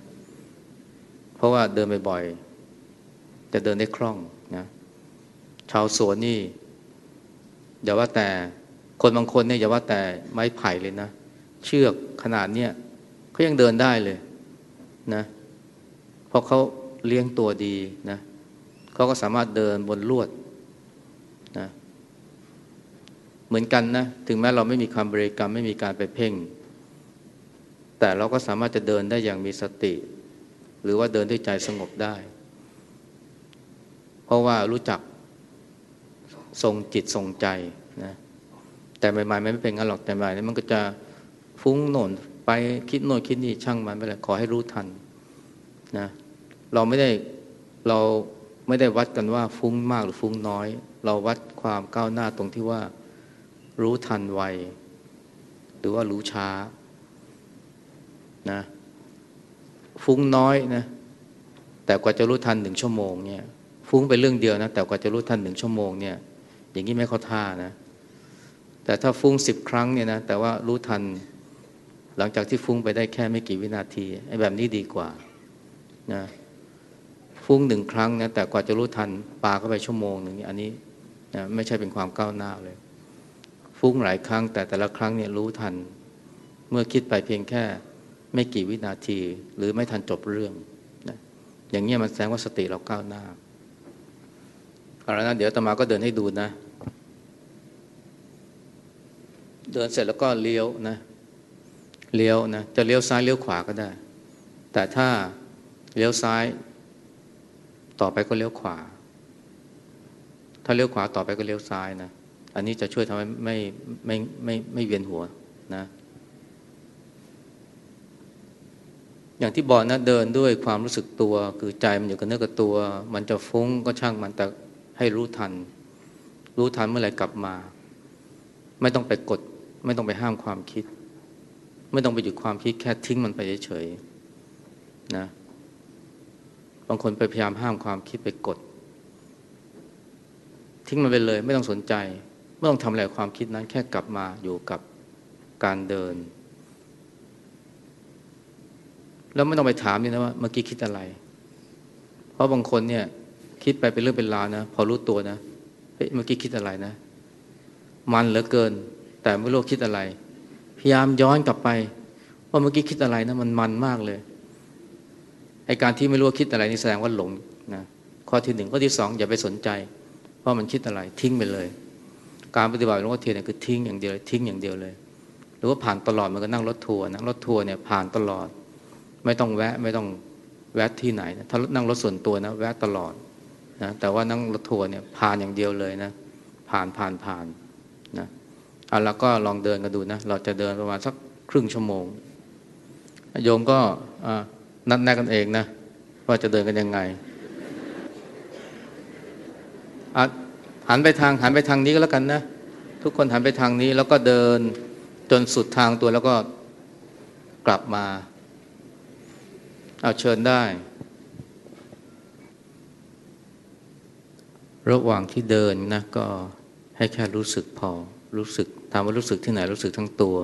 เพราะว่าเดินบ่อยๆจะเดินได้คล่องนะ ชาวสวนนี่ อย่าว่าแต่คนบางคนเนี่ยอย่าว่าแต่ไม้ไผ่เลยนะ เชือกขนาดเนี้ยเขายังเดินได้เลยนะเพราะเขาเลี้ยงตัวดีนะเขาก็สามารถเดินบนลวดนะ เหมือนกันนะ ถึงแม้เราไม่มีความบริกรรมไม่มีการไปเพ่ง แต่เราก็สามารถจะเดินได้อย่างมีสติ หรือว่าเดินด้วยใจสงบได้ เพราะว่ารู้จักทรงจิตทรงใจนะแต่ใหม่ๆไม่เป็นงั้นหรอกแต่ใหม่ๆมันก็จะฟุ้งโน่นไปคิดโน่นคิดนี่ช่างมันไปเลยขอให้รู้ทันนะเราไม่ได้เราไม่ได้วัดกันว่าฟุ้งมากหรือฟุ้งน้อย เราวัดความก้าวหน้าตรงที่ว่า รู้ทันไว หรือว่ารู้ช้านะฟุ้งน้อยนะแต่กว่าจะรู้ทันหนึ่งชั่วโมงเนี่ยฟุ้งไปเรื่องเดียวนะแต่กว่าจะรู้ทันหนึ่งชั่วโมงเนี่ยอย่างนี้ไม่เข้าท่านะแต่ถ้าฟุ้งสิบครั้งเนี่ยนะแต่ว่ารู้ทันหลังจากที่ฟุ้งไปได้แค่ไม่กี่วินาทีไอ้แบบนี้ดีกว่านะฟุ้งหนึ่งครั้งนะแต่กว่าจะรู้ทันปาเข้าไปชั่วโมงหนึ่งอันนี้นะไม่ใช่เป็นความก้าวหน้าเลย ฟุ้งหลายครั้ง แต่แต่ละครั้งเนี่ยรู้ทัน เมื่อคิดไปเพียงแค่ไม่กี่วินาที หรือไม่ทันจบเรื่องนะอย่างนี้มันแสดงว่าสติเราก้าวหน้าเอาละนะเดี๋ยวตมาก็เดินให้ดูนะ เดินเสร็จแล้วก็เลี้ยวนะเลี้ยวนะจะเลี้ยวซ้ายเลี้ยวขวาก็ได้ แต่ถ้าเลี้ยวซ้าย ต่อไปก็เลี้ยวขวา ถ้าเลี้ยวขวาต่อไปก็เลี้ยวซ้ายนะ อันนี้จะช่วยทำให้ไม่ไม่ไม่ไม่เวียนหัวนะ อย่างที่บอกนะเดินด้วยความรู้สึกตัว คือใจมันอยู่กับเนื้อกับตัว มันจะฟุ้งก็ช่างมันแต่ให้รู้ทัน รู้ทันเมื่อไหร่กลับมา ไม่ต้องไปกด ไม่ต้องไปห้ามความคิด ไม่ต้องไปหยุดความคิดแค่ทิ้งมันไปเฉยๆนะบางคนไปพยายามห้ามความคิดไปกด ทิ้งมันไปเลย ไม่ต้องสนใจ ไม่ต้องทำอะไรความคิดนั้นแค่กลับมาอยู่กับการเดิน แล้วไม่ต้องไปถามนี่นะว่าเมื่อกี้คิดอะไร เพราะบางคนเนี่ย คิดไปเป็นเรื่องเป็นราวนะพอรู้ตัวนะเฮ้ยเมื่อกี้คิดอะไรนะ มันเหลือเกิน แต่ไม่รู้คิดอะไร พยายามย้อนกลับไปว่าเมื่อกี้คิดอะไรนะมันมันมากเลยไอการที่ไม่รู้คิดอะไรนี่แสดงว่าหลงนะข้อที่หนึ่งข้อที่สองอย่าไปสนใจ เพราะมันคิดอะไรทิ้งไปเลย การปฏิบัติหลวงพ่อเทียนเนี่ยคือทิ้งอย่างเดียวทิ้งอย่างเดียวเลย หรือว่าผ่านตลอดมันก็นั่งรถทัวร์นะรถทัวร์เนี่ยผ่านตลอด ไม่ต้องแวะไม่ต้องแวะที่ไหนนะถ้านั่งรถส่วนตัวนะแวะตลอดนะแต่ว่านั่งรถทัวร์เนี่ยผ่านอย่างเดียวเลยนะ ผ่านผ่านผ่านนะอะแล้วก็ลองเดินกันดูนะ เราจะเดินประมาณสักครึ่งชั่วโมง โยมก็นัดแนะกันเองนะ ว่าจะเดินกันยังไง หันไปทางหันไปทางนี้ก็แล้วกันนะ ทุกคนหันไปทางนี้แล้วก็เดินจนสุดทางตัวแล้วก็กลับมา เอาเชิญได้ ระหว่างที่เดินนะก็ให้แค่รู้สึกพอ รู้สึกถามว่ารู้สึกที่ไหนรู้สึกทั้งตัว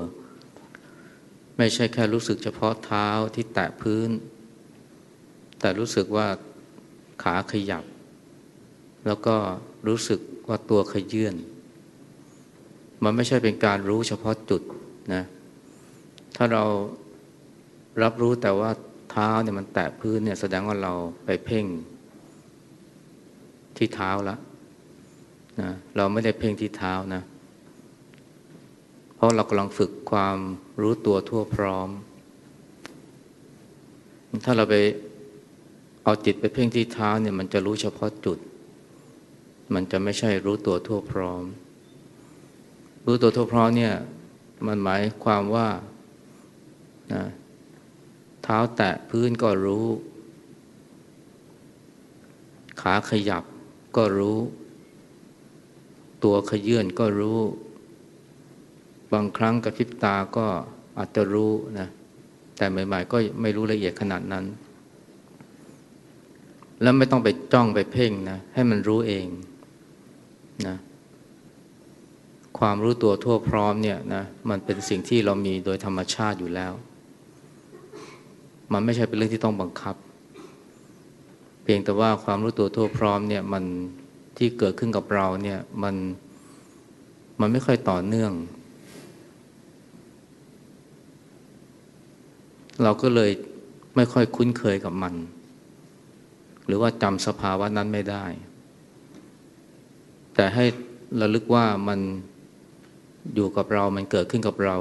ไม่ใช่แค่รู้สึกเฉพาะเท้าที่แตะพื้น แต่รู้สึกว่าขาขยับ แล้วก็รู้สึก ว่าตัวขยื่นมันไม่ใช่เป็นการรู้เฉพาะจุดนะถ้าเรารับรู้แต่ว่าเท้าเนี่ยมันแตะพื้นเนี่ยแสดงว่าเราไปเพ่งที่เท้าแล้วนะเราไม่ได้เพ่งที่เท้านะ เพราะเรากำลังฝึกความรู้ตัวทั่วพร้อม ถ้าเราไปเอาจิตไปเพ่งที่เท้าเนี่ยมันจะรู้เฉพาะจุด มันจะไม่ใช่รู้ตัวทั่วพร้อม รู้ตัวทั่วพร้อมเนี่ย มันหมายความว่านะเท้าแตะพื้นก็รู้ ขาขยับก็รู้ ตัวขยื่นก็รู้ บางครั้งกระพริบตาก็อาจจะรู้นะแต่ใหม่ๆก็ไม่รู้ละเอียดขนาดนั้น แล้วไม่ต้องไปจ้องไปเพ่งนะ ให้มันรู้เอง นะความรู้ตัวทั่วพร้อมเนี่ยนะมันเป็นสิ่งที่เรามีโดยธรรมชาติอยู่แล้ว มันไม่ใช่เป็นเรื่องที่ต้องบังคับ เพียงแต่ว่าความรู้ตัวทั่วพร้อมเนี่ยมันที่เกิดขึ้นกับเราเนี่ยมันมันไม่ค่อยต่อเนื่อง เราก็เลยไม่ค่อยคุ้นเคยกับมัน หรือว่าจำสภาวะนั้นไม่ได้ แต่ให้ระลึกว่ามันอยู่กับเรา มันเกิดขึ้นกับเรา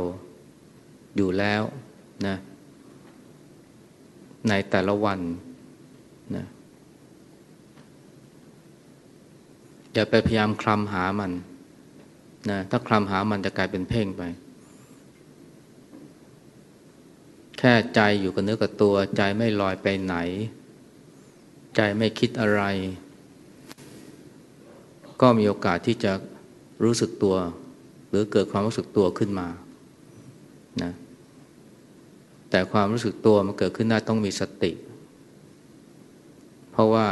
อยู่แล้วนะในแต่ละวันนะอย่าไปพยายามคลำหามันนะถ้าคลำหามันจะกลายเป็นเพ่งไป แค่ใจอยู่กับเนื้อกับตัว ใจไม่ลอยไปไหน ใจไม่คิดอะไร ก็มีโอกาสที่จะรู้สึกตัว หรือเกิดความรู้สึกตัวขึ้นมานะแต่ความรู้สึกตัวมันเกิดขึ้นได้ต้องมีสติ เพราะว่า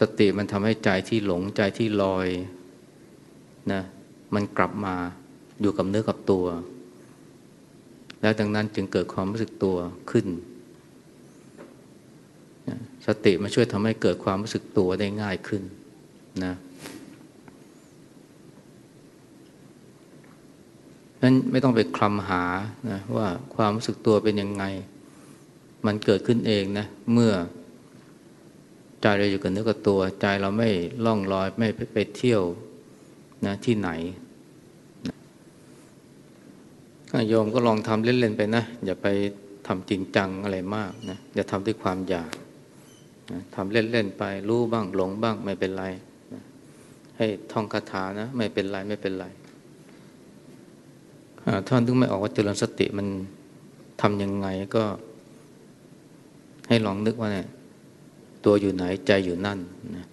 สติมันทำให้ใจที่หลงใจที่ลอยนะมันกลับมาอยู่กับเนื้อกับตัว แล้วดังนั้นจึงเกิดความรู้สึกตัวขึ้น สติมาช่วยทำให้เกิดความรู้สึกตัวได้ง่ายขึ้น นะนั้นไม่ต้องไปคลำหานะว่าความรู้สึกตัวเป็นยังไง มันเกิดขึ้นเองนะ เมื่อใจเราอยู่กับเนื้อกับตัว ใจเราไม่ล่องลอยไม่ไปเที่ยวนะที่ไหนโยมก็ลองทำเล่น ๆ ไปนะ อย่าไปทำจริงจังอะไรมากนะอย่าทำด้วยความอยากนะทำเล่น ๆ ไปรู้บ้างหลงบ้างไม่เป็นไร ให้ท่องคาถานะ ไม่เป็นไรไม่เป็นไรท่านถึงไม่ออกว่าเจริญสติมันทำยังไงก็ ให้ลองนึกว่าเนี่ยตัวอยู่ไหนใจอยู่นั่นนะ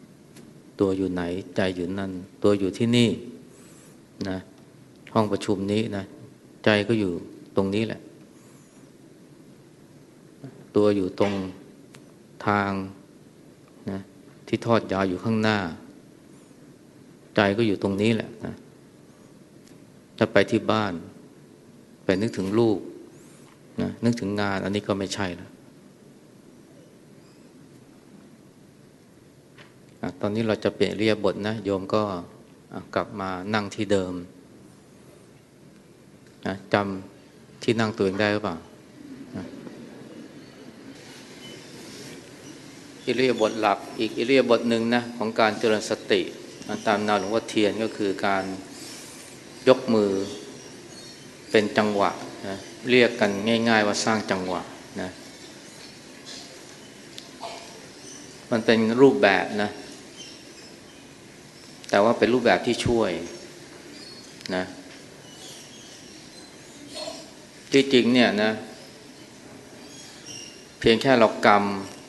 ตัวอยู่ไหนใจอยู่นั่น ตัวอยู่ที่นี่นะห้องประชุมนี้นะใจก็อยู่ตรงนี้แหละ ตัวอยู่ตรงทางนะที่ทอดยาวอยู่ข้างหน้า ใจก็อยู่ตรงนี้แหละนะถ้าไปที่บ้าน ไปนึกถึงลูกนะนึกถึงงาน อันนี้ก็ไม่ใช่แล้วตอนนี้เราจะเปลี่ยนเรียบทนะ โยมก็กลับมานั่งที่เดิมนะจำที่นั่งตัวเองได้หรือเปล่าอิเลียบทหลักอีกอิเลียบทหนึ่งนะของการเจริญสติ ตามนาหลวงพ่อเทียนก็คือการยกมือเป็นจังหวะนะเรียกกันง่าย ๆ ว่าสร้างจังหวะนะมันเป็นรูปแบบนะ แต่ว่าเป็นรูปแบบที่ช่วยนะที่จริงเนี่ยนะ เพียงแค่เราก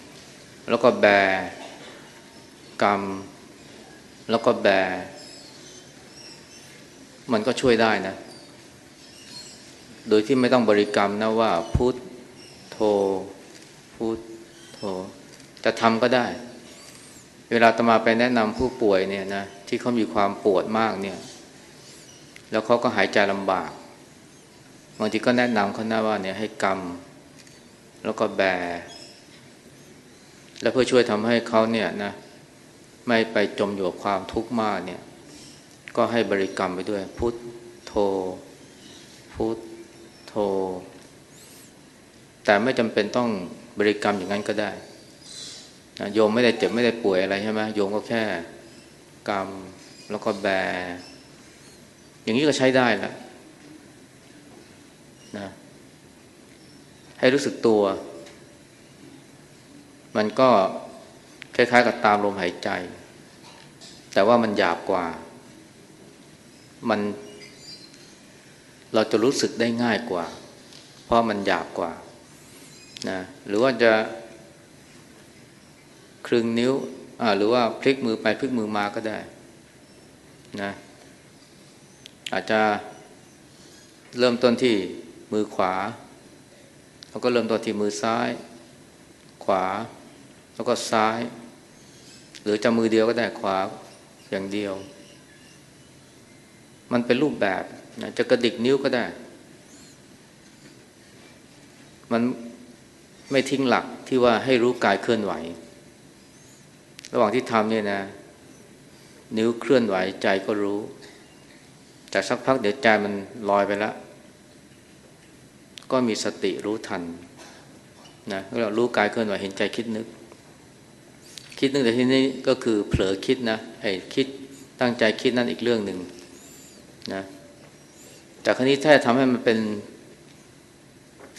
ำแล้วก็แบกำ แล้วก็แบ มันก็ช่วยได้นะ โดยที่ไม่ต้องบริกรรมนะว่าพุทโธพุทโธจะทำก็ได้ เวลาตมาไปแนะนำผู้ป่วยเนี่ยนะที่เขามีความปวดมากเนี่ย แล้วเขาก็หายใจลำบากบางทีก็แนะนำเขาหน้าว่าเนี่ยให้กำแล้วก็แบ แล้วเพื่อช่วยทำให้เขาเนี่ยนะ ไม่ไปจมอยู่กับความทุกข์มากเนี่ย ก็ให้บริกรรมไปด้วย พุทโธ พุทโธ แต่ไม่จำเป็นต้องบริกรรมอย่างนั้นก็ได้นะโยมไม่ได้เจ็บไม่ได้ป่วยอะไรใช่ไหมโยมก็แค่กรรมแล้วก็แบ อย่างนี้ก็ใช้ได้แล้วนะให้รู้สึกตัว มันก็ คล้ายๆกับตามลมหายใจ แต่ว่ามันหยาบกว่า มัน เราจะรู้สึกได้ง่ายกว่า เพราะมันหยาบกว่านะหรือว่าจะครึ่งนิ้วหรือว่าพลิกมือไปพลิกมือมาก็ได้นะอาจจะเริ่มต้นที่มือขวา แล้วก็เริ่มต้นที่มือซ้าย ขวา แล้วก็ซ้าย หรือจะมือเดียวก็ได้ขวาอย่างเดียว มันเป็นรูปแบบนะจะกระดิกนิ้วก็ได้ มันไม่ทิ้งหลักที่ว่าให้รู้กายเคลื่อนไหว ระหว่างที่ทำเนี่ยนะ นิ้วเคลื่อนไหวใจก็รู้ แต่สักพักเดี๋ยวใจมันลอยไปแล้ว ก็มีสติรู้ทันนะเรารู้กายเคลื่อนไหวเห็นใจคิดนึก คิดนึกแต่ที่นี้ก็คือเผลอคิดนะไอ้คิดตั้งใจคิดนั่นอีกเรื่องหนึ่งนะแต่ครั้นี้ถ้าทำให้มันเป็น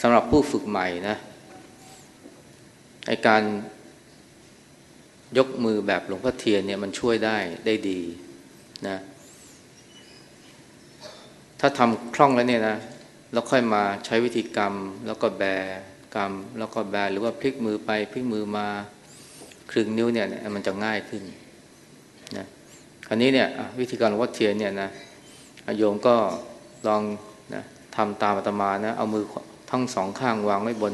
สำหรับผู้ฝึกใหม่นะไอการยกมือแบบหลวงพ่อเทียนเนี่ยมันช่วยได้ได้ดีนะถ้าทำคล่องแล้วเนี่ยนะแล้วค่อยมาใช้วิธีกรรม แล้วก็แบกรรม แล้วก็แบหรือว่าพลิกมือไปพลิกมือมา ครึ่งนิ้วเนี่ยมันจะง่ายขึ้นนะอันนี้เนี่ยวิธีการหลวงพ่อเทียนเนี่ยนะโยมก็ลองนะทำตามอาตมานะเอามือทั้งสองข้างวางไว้บน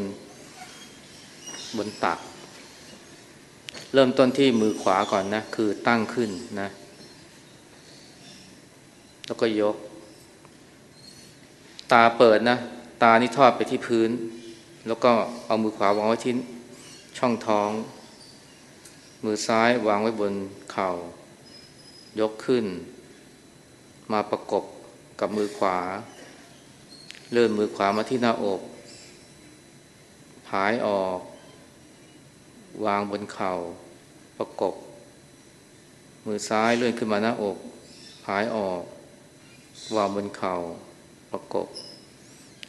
บนตัก เริ่มต้นที่มือขวาก่อนนะ คือตั้งขึ้นนะ แล้วก็ยก ตาเปิดนะ ตานี่ทอดไปที่พื้น แล้วก็เอามือขวาวางไว้ที่ช่องท้อง มือซ้ายวางไว้บนเข่า ยกขึ้น มาประกบกับมือขวา เลื่อนมือขวามาที่หน้าอก ผายออก วางบนเข่า ประกบ มือซ้ายเลื่อนขึ้นมาหน้าอก ผายออก วางบนเข่า ประกบ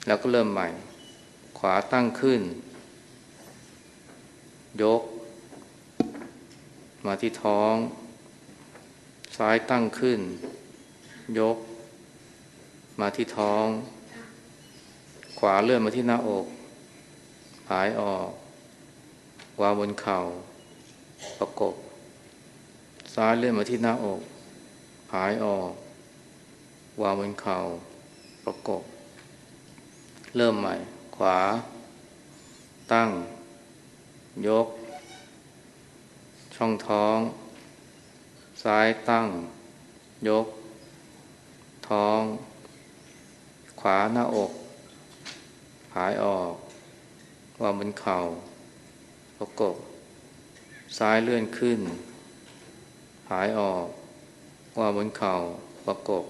แล้วก็เริ่มใหม่ ขวาตั้งขึ้น ยก มาที่ท้อง ซ้ายตั้งขึ้น ยก มาที่ท้อง ขวาเลื่อนมาที่หน้าอกผายออก วางบนเข่า ประกบ ซ้ายเลื่อนมาที่หน้าอกผายออก วางบนเข่า ประกบ เริ่มใหม่ ขวา ตั้ง ยก ช่องท้อง ซ้ายตั้ง ยก ท้อง ขวาหน้าอกผายออกวางบนเข่าประกบ ซ้ายเลื่อนขึ้นผายออกวางบนเข่าประกบ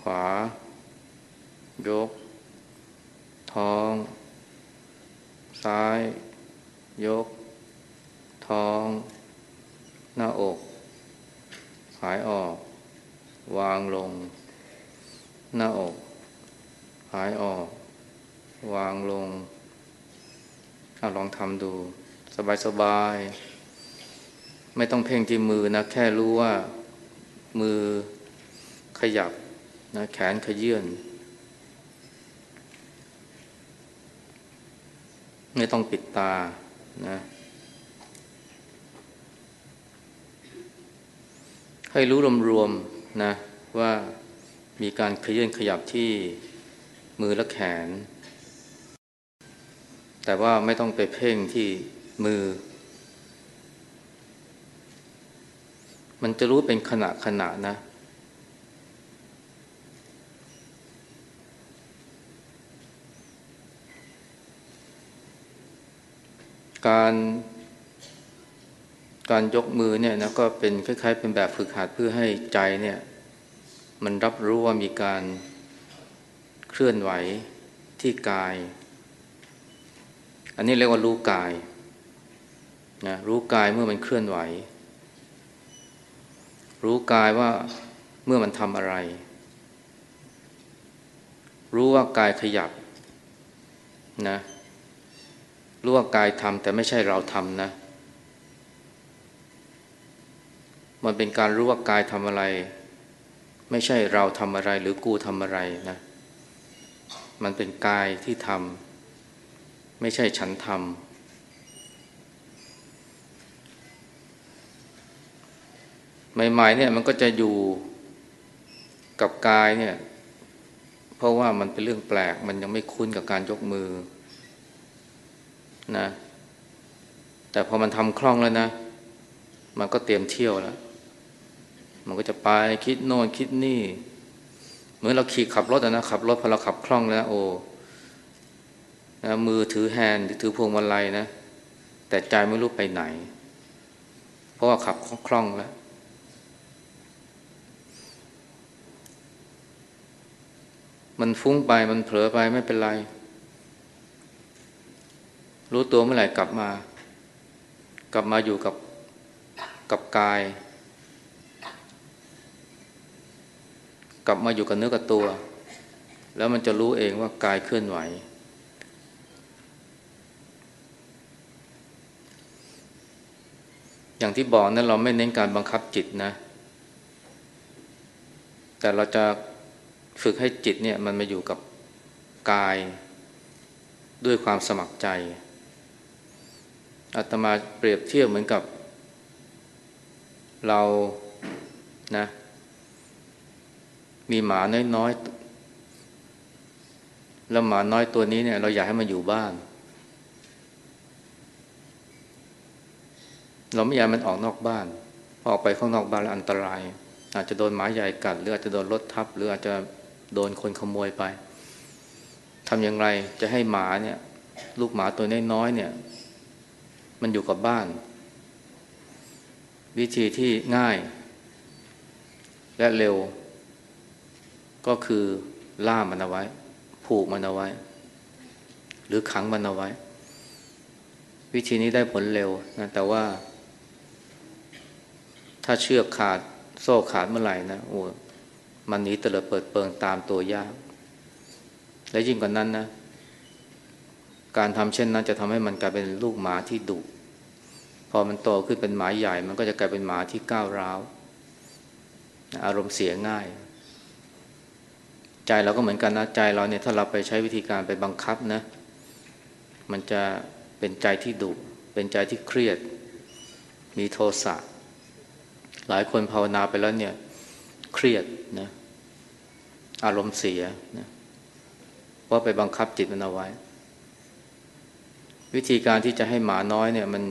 ขวา ยก ท้อง ซ้าย ยก ท้อง หน้าอกผายออก วางลง หน้าอกผายออก วางลงเอาลองทำดู สบายๆไม่ต้องเพ่งที่มือนะ แค่รู้ว่ามือขยับนะแขนขยื่นไม่ต้องปิดตานะ ให้รู้รวมๆนะว่ามีการขยื่อนขยับที่มือและแขน แต่ว่าไม่ต้องไปเพ่งที่มือ มันจะรู้เป็นขณะขณะนะ การ การยกมือเนี่ยนะก็เป็นคล้าย ๆ เป็นแบบฝึกหัดเพื่อให้ใจเนี่ย มันรับรู้ว่ามีการเคลื่อนไหวที่กาย อันนี้เรียกว่ารู้กายนะรู้กายเมื่อมันเคลื่อนไหว รู้กายว่าเมื่อมันทำอะไร รู้ว่ากายขยับนะรู้ว่ากายทำแต่ไม่ใช่เราทำนะ มันเป็นการรู้ว่ากายทำอะไร ไม่ใช่เราทำอะไรหรือกูทำอะไรนะ มันเป็นกายที่ทำไม่ใช่ฉันทำใหม่ๆเนี่ยมันก็จะอยู่กับกายเนี่ยเพราะว่ามันเป็นเรื่องแปลกมันยังไม่คุ้นกับการยกมือนะแต่พอมันทำคล่องแล้วนะ มันก็เตรียมเที่ยวแล้ว มันก็จะไปคิดโน่นคิดนี่ เหมือนเราขี่ขับรถนะขับรถพอเราขับคล่องแล้วโอ้นะมือถือแฮนด์ถือพวงมาลัยนะ แต่ใจไม่รู้ไปไหน เพราะว่าขับคล่องแล้วมันฟุ้งไปมันเผลอไปไม่เป็นไร รู้ตัวเมื่อไหร่กลับมา กลับมาอยู่กับกับกาย กลับมาอยู่กับเนื้อกับตัว แล้วมันจะรู้เองว่ากายเคลื่อนไหว อย่างที่บอกนั้นเราไม่เน้นการบังคับจิตนะ แต่เราจะฝึกให้จิตเนี่ยมันมาอยู่กับกายด้วยความสมัครใจอาตมาเปรียบเทียบเหมือนกับเรานะ มีหมาน้อยๆ แล้วหมาน้อยตัวนี้เนี่ย เราอยากให้มันอยู่บ้าน เราไม่อยากมันออกนอกบ้าน ออกไปข้างนอกบ้านแล้วอันตราย อาจจะโดนหมาใหญ่กัด หรืออาจจะโดนรถทับ หรืออาจจะโดนคนขโมยไปทำอย่างไรจะให้หมาเนี่ย ลูกหมาตัวน้อยๆเนี่ย มันอยู่กับบ้าน วิธีที่ง่าย และเร็ว ก็คือล่ามันเอาไว้ ผูกมันเอาไว้ หรือขังมันเอาไว้ วิธีนี้ได้ผลเร็วนะแต่ว่า ถ้าเชือกขาดโซ่ขาดเมื่อไหร่นะโอ้มันหนีเตลิดเปิดเปิงตามตัวยาก และยิ่งกว่านั้นนะการทำเช่นนั้นจะทำให้มันกลายเป็นลูกหมาที่ดุพอมันโตขึ้นเป็นหมาใหญ่ มันก็จะกลายเป็นหมาที่ก้าวร้าว อารมณ์เสียง่าย ใจเราก็เหมือนกันนะใจเราเนี่ยถ้าเราไปใช้วิธีการไปบังคับนะ มันจะเป็นใจที่ดุเป็นใจที่เครียด มีโทสะหลายคนภาวนาไปแล้วเนี่ยเครียดนะอารมณ์เสียนะเพราะไปบังคับจิตมันเอาไว้ วิธีการที่จะให้หมาน้อยเนี่ยมัน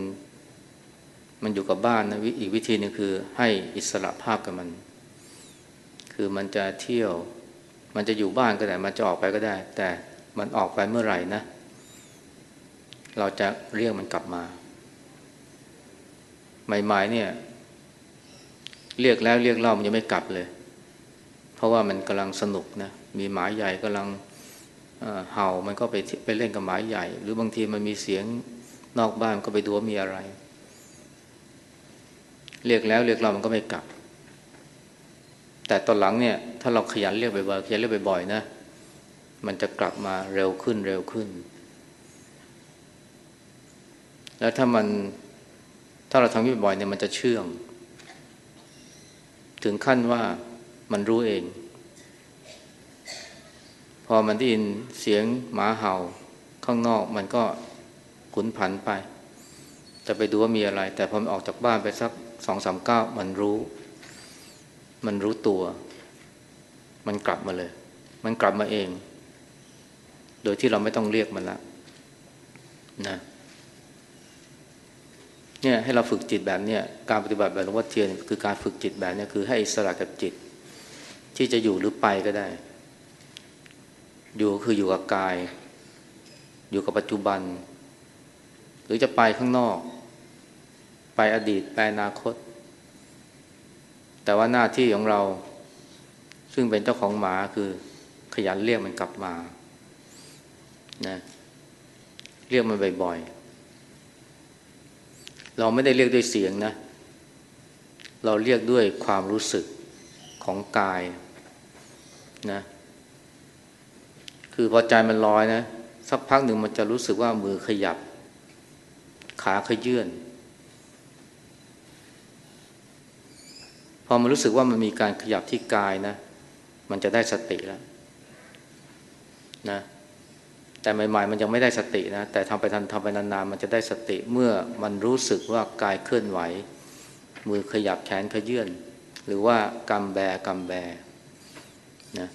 มันอยู่กับบ้านนะอีกวิธีหนึ่งคือให้อิสระภาพกับมัน คือมันจะเที่ยว มันจะอยู่บ้านก็ได้ มันจะออกไปก็ได้ แต่มันออกไปเมื่อไหร่นะ เราจะเรียกมันกลับมา ใหม่ๆเนี่ย เรียกแล้วเรียกเล่ามันยังไม่กลับเลย เพราะว่ามันกำลังสนุกนะ มีหมาใหญ่กำลังเห่ามันก็ไปไปเล่นกับหมาใหญ่ หรือบางทีมันมีเสียงนอกบ้านก็ไปดูว่ามีอะไร เรียกแล้วเรียกเรามันก็ไม่กลับ แต่ตอนหลังเนี่ย ถ้าเราขยันเรียกบ่อยๆขยันเรียกบ่อยๆนะ มันจะกลับมาเร็วขึ้นเร็วขึ้น แล้วถ้ามันถ้าเราทำบ่อยๆเนี่ยมันจะเชื่อง ถึงขั้นว่ามันรู้เอง พอมันได้ยินเสียงหมาเห่าข้างนอกมันก็ขุนผันไป จะไปดูว่ามีอะไร แต่พอมันออกจากบ้านไปสักสองสามก้าวมันรู้ มันรู้ตัว มันกลับมาเลย มันกลับมาเอง โดยที่เราไม่ต้องเรียกมันละนะเนี่ยให้เราฝึกจิตแบบเนี้ยการปฏิบัติแบบหลวงพ่อเทียนคือการฝึกจิตแบบนี้คือให้อิสระกับจิต ที่จะอยู่หรือไปก็ได้ อยู่คืออยู่กับกาย อยู่กับปัจจุบัน หรือจะไปข้างนอก ไปอดีตไปอนาคต แต่ว่าหน้าที่ของเรา ซึ่งเป็นเจ้าของหมาคือขยันเรียกมันกลับมานะเรียกมันบ่อยๆ เราไม่ได้เรียกด้วยเสียงนะ เราเรียกด้วยความรู้สึกของกายนะ คือพอใจมันลอยนะ สักพักหนึ่งมันจะรู้สึกว่ามือขยับ ขาขยื่น อมันรู้สึกว่ามันมีการขยับที่กายนะ มันจะได้สติแล้วนะแต่ใหม่ๆมันยังไม่ได้สตินะแต่ทำไปทันทำไปนานๆมันจะได้สติเมื่อมันรู้สึกว่ากายเคลื่อนไหว มือขยับแขนขยื่นหรือว่ากำแบกำแบนะ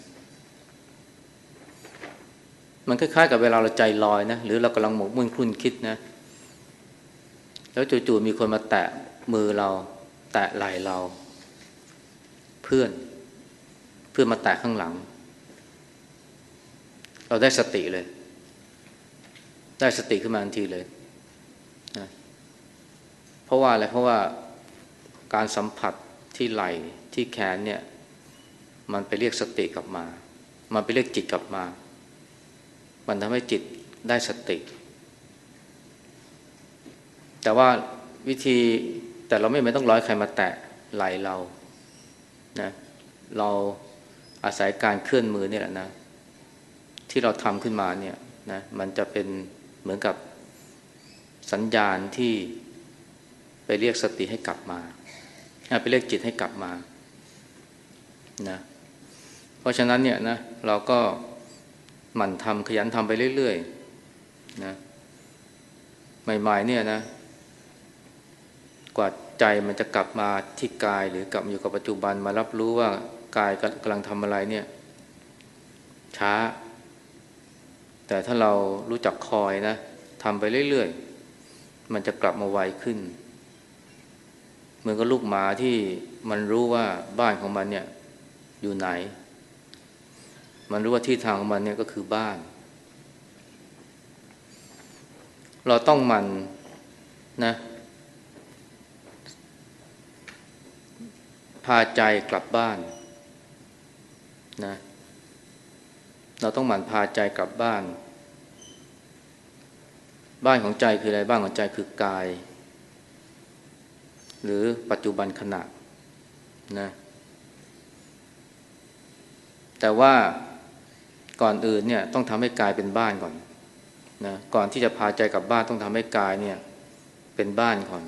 มันคล้ายๆกับเวลาเราใจลอยนะหรือเรากำลังหมกมุ่นคลุ่นคิดนะ แล้วจู่ๆมีคนมาแตะมือเรา แตะไหล่เรา เพื่อน เพื่อนมาแตะข้างหลัง เราได้สติเลย ได้สติขึ้นมาทันทีเลยนะเพราะว่าอะไรเพราะว่าการสัมผัสที่ไหล่ที่แขนเนี่ย มันไปเรียกสติกลับมา มันไปเรียกจิตกลับมา มันทำให้จิตได้สติ แต่ว่าวิธีแต่เราไม่ไม่ต้องร้อยใครมาแตะไหลเรา นะเราอาศัยการเคลื่อนมือเนี่ยแหละนะ ที่เราทำขึ้นมาเนี่ยนะมันจะเป็นเหมือนกับสัญญาณที่ไปเรียกสติให้กลับมาไปเรียกจิตให้กลับมานะเพราะฉะนั้นเนี่ยนะเราก็หมั่นทำขยันทำไปเรื่อยๆนะใหม่ๆเนี่ยนะกว่า ใจมันจะกลับมาที่กายหรือกลับมาอยู่กับปัจจุบันมารับรู้ว่ากายกำลังทำอะไรเนี่ย ช้า แต่ถ้าเรารู้จักคอยนะทำไปเรื่อยๆ มันจะกลับมาไวขึ้น เหมือนกับลูกหมาที่มันรู้ว่าบ้านของมันเนี่ยอยู่ไหน มันรู้ว่าที่ทางของมันเนี่ยก็คือบ้าน เราต้องมันนะ พาใจกลับบ้านนะเราต้องหมั่นพาใจกลับบ้าน บ้านของใจคืออะไรบ้านของใจคือกาย หรือปัจจุบันขณะนะแต่ว่าก่อนอื่นเนี่ยต้องทำให้กายเป็นบ้านก่อนนะก่อนที่จะพาใจกลับบ้านต้องทำให้กายเนี่ยเป็นบ้านก่อน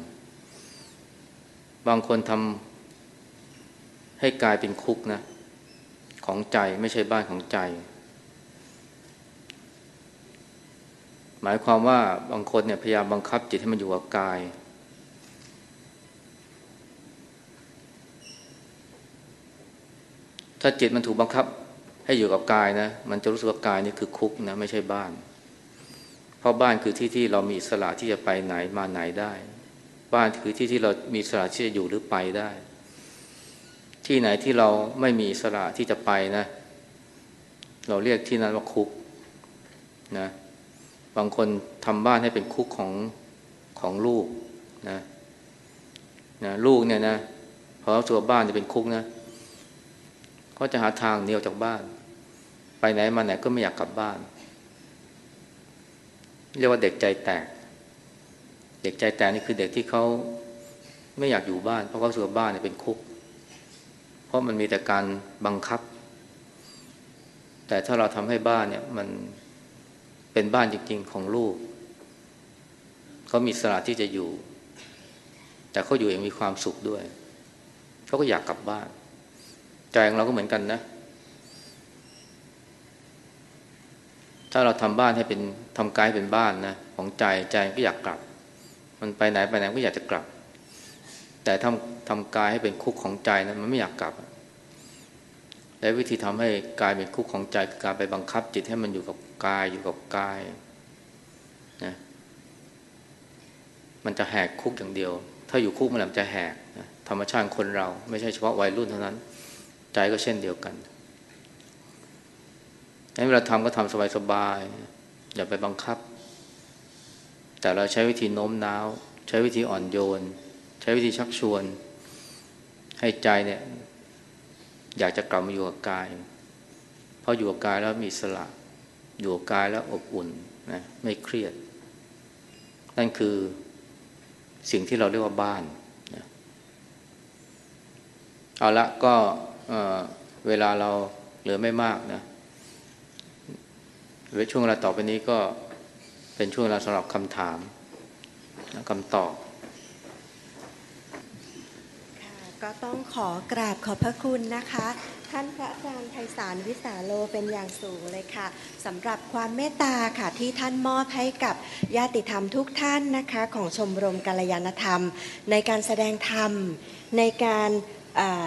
บางคนทำ ให้กลายเป็นคุกนะ ของใจไม่ใช่บ้านของใจ หมายความว่าบางคนเนี่ยพยายามบังคับจิตให้มันอยู่กับกาย ถ้าจิตมันถูกบังคับให้อยู่กับกายนะ มันจะรู้สึกว่ากายนี่คือคุกนะไม่ใช่บ้าน เพราะบ้านคือที่ที่เรามีอิสระที่จะไปไหนมาไหนได้ บ้านคือที่ที่เรามีอิสระที่จะอยู่หรือไปได้ ที่ไหนที่เราไม่มีอิสระที่จะไปนะ เราเรียกที่นั้นว่าคุกนะบางคนทำบ้านให้เป็นคุกของของลูกนะนะลูกเนี่ยนะพอตัวบ้านจะเป็นคุกนะก็จะหาทางหนีออกจากบ้าน ไปไหนมาไหนก็ไม่อยากกลับบ้าน เรียกว่าเด็กใจแตก เด็กใจแตกนี่คือเด็กที่เขาไม่อยากอยู่บ้าน เพราะเขาสึกว่าบ้านเนี่ยเป็นคุก เพราะมันมีแต่การบังคับ แต่ถ้าเราทำให้บ้านเนี่ยมันเป็นบ้านจริง ๆ ของลูกเขามีสละที่จะอยู่ แต่เขาอยู่เองมีความสุขด้วยเขาก็อยากกลับบ้าน ใจของเราก็เหมือนกันนะ ถ้าเราทำบ้านให้เป็นทำกายเป็นบ้านนะของใจใจก็อยากกลับ มันไปไหนไปไหนก็อยากจะกลับ แต่ทำ ทำกายให้เป็นคุกของใจนะมันไม่อยากกลับ และวิธีทำให้กายเป็นคุกของใจคือการไปบังคับจิตให้มันอยู่กับกายอยู่กับกายนะมันจะแหกคุกอย่างเดียว ถ้าอยู่คุกมันจะแหกนะธรรมชาติคนเรา ไม่ใช่เฉพาะวัยรุ่นเท่านั้น ใจก็เช่นเดียวกันงั้นเวลาทำก็ทำสบายๆอย่าไปบังคับ แต่เราใช้วิธีโน้มน้าว ใช้วิธีอ่อนโยน ใช้วิธีชักชวน ให้ใจเนี่ยอยากจะกลับมาอยู่กับกาย เพราะอยู่กับกายแล้วมีสละ อยู่กับกายแล้วอบอุ่นนะไม่เครียด นั่นคือสิ่งที่เราเรียกว่าบ้านนะเอาละก็เเวลาเราเหลือไม่มากนะเวช่วงเวลาต่อไปนี้ก็เป็นช่วงเวลาสำหรับคำถามคำตอบ ก็ต้องขอกราบขอบพระคุณนะคะ ท่านพระอาจารย์ไพศาลวิสาโลเป็นอย่างสูงเลยค่ะสำหรับความเมตตาค่ะที่ท่านมอบให้กับญาติธรรมทุกท่านนะคะ ของชมรมกัลยาณธรรม ในการแสดงธรรม ในการ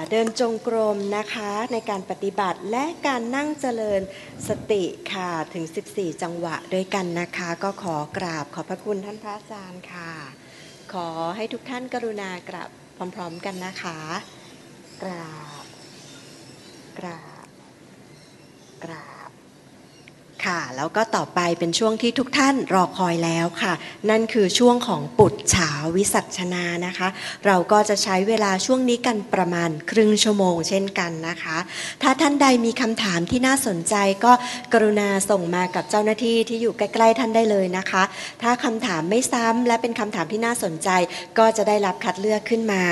เดินจงกรมนะคะในการปฏิบัติและการนั่งเจริญสติค่ะถึง 14 จังหวะด้วยกันนะคะ ก็ขอกราบขอบพระคุณท่านพระอาจารย์ค่ะ ขอให้ทุกท่านกรุณากราบ พร้อมๆกันนะคะ กราบ กราบ กราบ ค่ะ แล้วก็ต่อไปเป็นช่วงที่ทุกท่านรอคอยแล้วค่ะ นั่นคือช่วงของปุจฉาวิสัชนานะคะ เราก็จะใช้เวลาช่วงนี้กันประมาณครึ่งชั่วโมงเช่นกันนะคะ ถ้าท่านใดมีคำถามที่น่าสนใจก็กรุณาส่งมากับเจ้าหน้าที่ที่อยู่ใกล้ๆท่านได้เลยนะคะ ถ้าคำถามไม่ซ้ำและเป็นคำถามที่น่าสนใจ ก็จะได้รับคัดเลือกขึ้นมา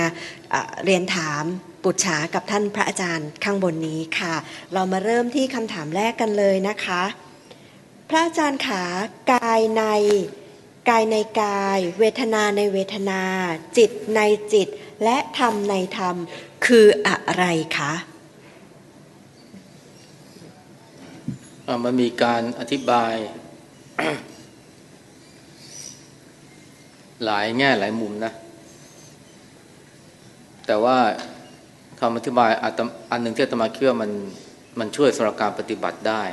เรียนถามปุจฉากับท่านพระอาจารย์ข้างบนนี้ค่ะ เรามาเริ่มที่คำถามแรกกันเลยนะคะ พระอาจารย์ขากายในกายในกาย เวทนาในเวทนา จิตในจิต และธรรมในธรรมคืออะไรคะมันมีการอธิบาย หลายแง่หลายมุมนะ แต่ว่าคำอธิบายอันหนึ่งที่ตมาคิดว่ามันมันช่วยสำหรับการปฏิบัติได้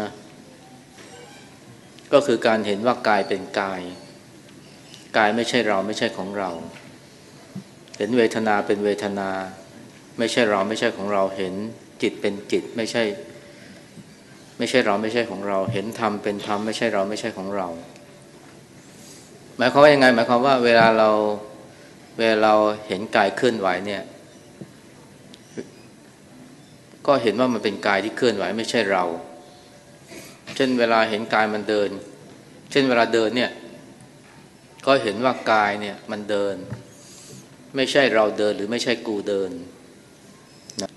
นะ ก็คือการเห็นว่ากายเป็นกาย กายไม่ใช่เราไม่ใช่ของเรา เห็นเวทนาเป็นเวทนา ไม่ใช่เราไม่ใช่ของเราเห็นจิตเป็นจิตไม่ใช่ ไม่ใช่เราไม่ใช่ของเรา เห็นธรรมเป็นธรรมไม่ใช่เราไม่ใช่ของเรา หมายความว่ายังไง หมายความว่าเวลาเราเวลาเราเห็นกายเคลื่อนไหวเนี่ยก็เห็นว่ามันเป็นกายที่เคลื่อนไหวไม่ใช่เรา เช่นเวลาเห็นกายมันเดิน เช่นเวลาเดินเนี่ย ก็เห็นว่ากายเนี่ยมันเดิน ไม่ใช่เราเดินหรือไม่ใช่กูเดินนะ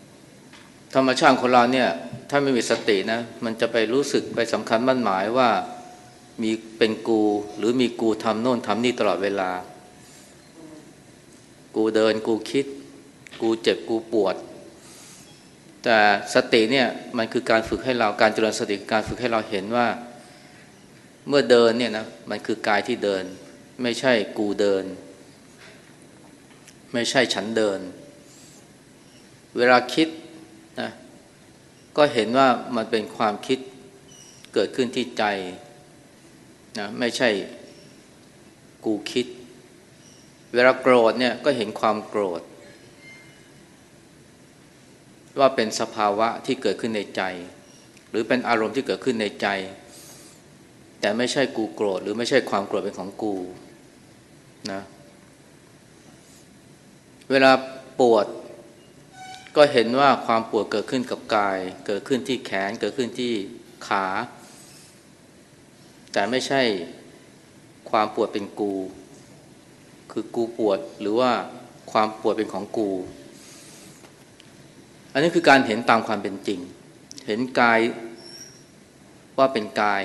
ธรรมชาติคนเราเนี่ย ถ้าไม่มีสตินะ มันจะไปรู้สึกไปสำคัญมั่นหมายว่ามีเป็นกูหรือมีกูทำโน่นทำนี่ตลอดเวลา กูเดินกูคิด กูเจ็บกูปวด แต่สติเนี่ยมันคือการฝึกให้เราการเจริญสติการฝึกให้เราเห็นว่า เมื่อเดินเนี่ยนะมันคือกายที่เดิน ไม่ใช่กูเดิน ไม่ใช่ฉันเดิน เวลาคิดนะก็เห็นว่ามันเป็นความคิดเกิดขึ้นที่ใจนะไม่ใช่กูคิด เวลาโกรธเนี่ยก็เห็นความโกรธ ว่าเป็นสภาวะที่เกิดขึ้นในใจ หรือเป็นอารมณ์ที่เกิดขึ้นในใจ แต่ไม่ใช่กูโกรธ หรือไม่ใช่ความโกรธเป็นของกูนะเวลาปวดก็เห็นว่าความปวดเกิดขึ้นกับกาย เกิดขึ้นที่แขนเกิดขึ้นที่ขา แต่ไม่ใช่ความปวดเป็นกู คือกูปวดหรือว่าความปวดเป็นของกู อันนี้คือการเห็นตามความเป็นจริง เห็นกายว่าเป็นกาย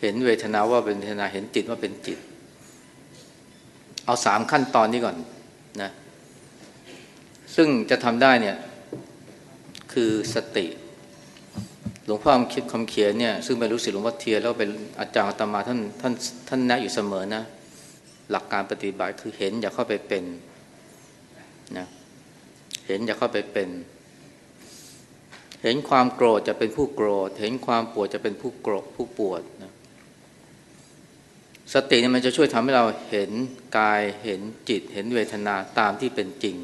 เห็นเวทนาว่าเป็นเวทนา เห็นจิตว่าเป็นจิต เอาสามขั้นตอนนี้ก่อนนะ ซึ่งจะทำได้เนี่ยคือสติ หลวงพ่อคำคิดคำเขียนเนี่ยซึ่งเป็นรู้สิหลวงพ่อเทียนแล้วเป็นอาจารย์อาตมาท่านท่านท่านแนะอยู่เสมอนะ หลักการปฏิบัติคือเห็นอย่าเข้าไปเป็นนะ เห็นอย่าเข้าไปเป็น เห็นความโกรธจะเป็นผู้โกรธ เห็นความปวดจะเป็นผู้โกรธผู้ปวดนะสติเนี่ยมันจะช่วยทำให้เราเห็นกายเห็นจิต เห็นเวทนาตามที่เป็นจริง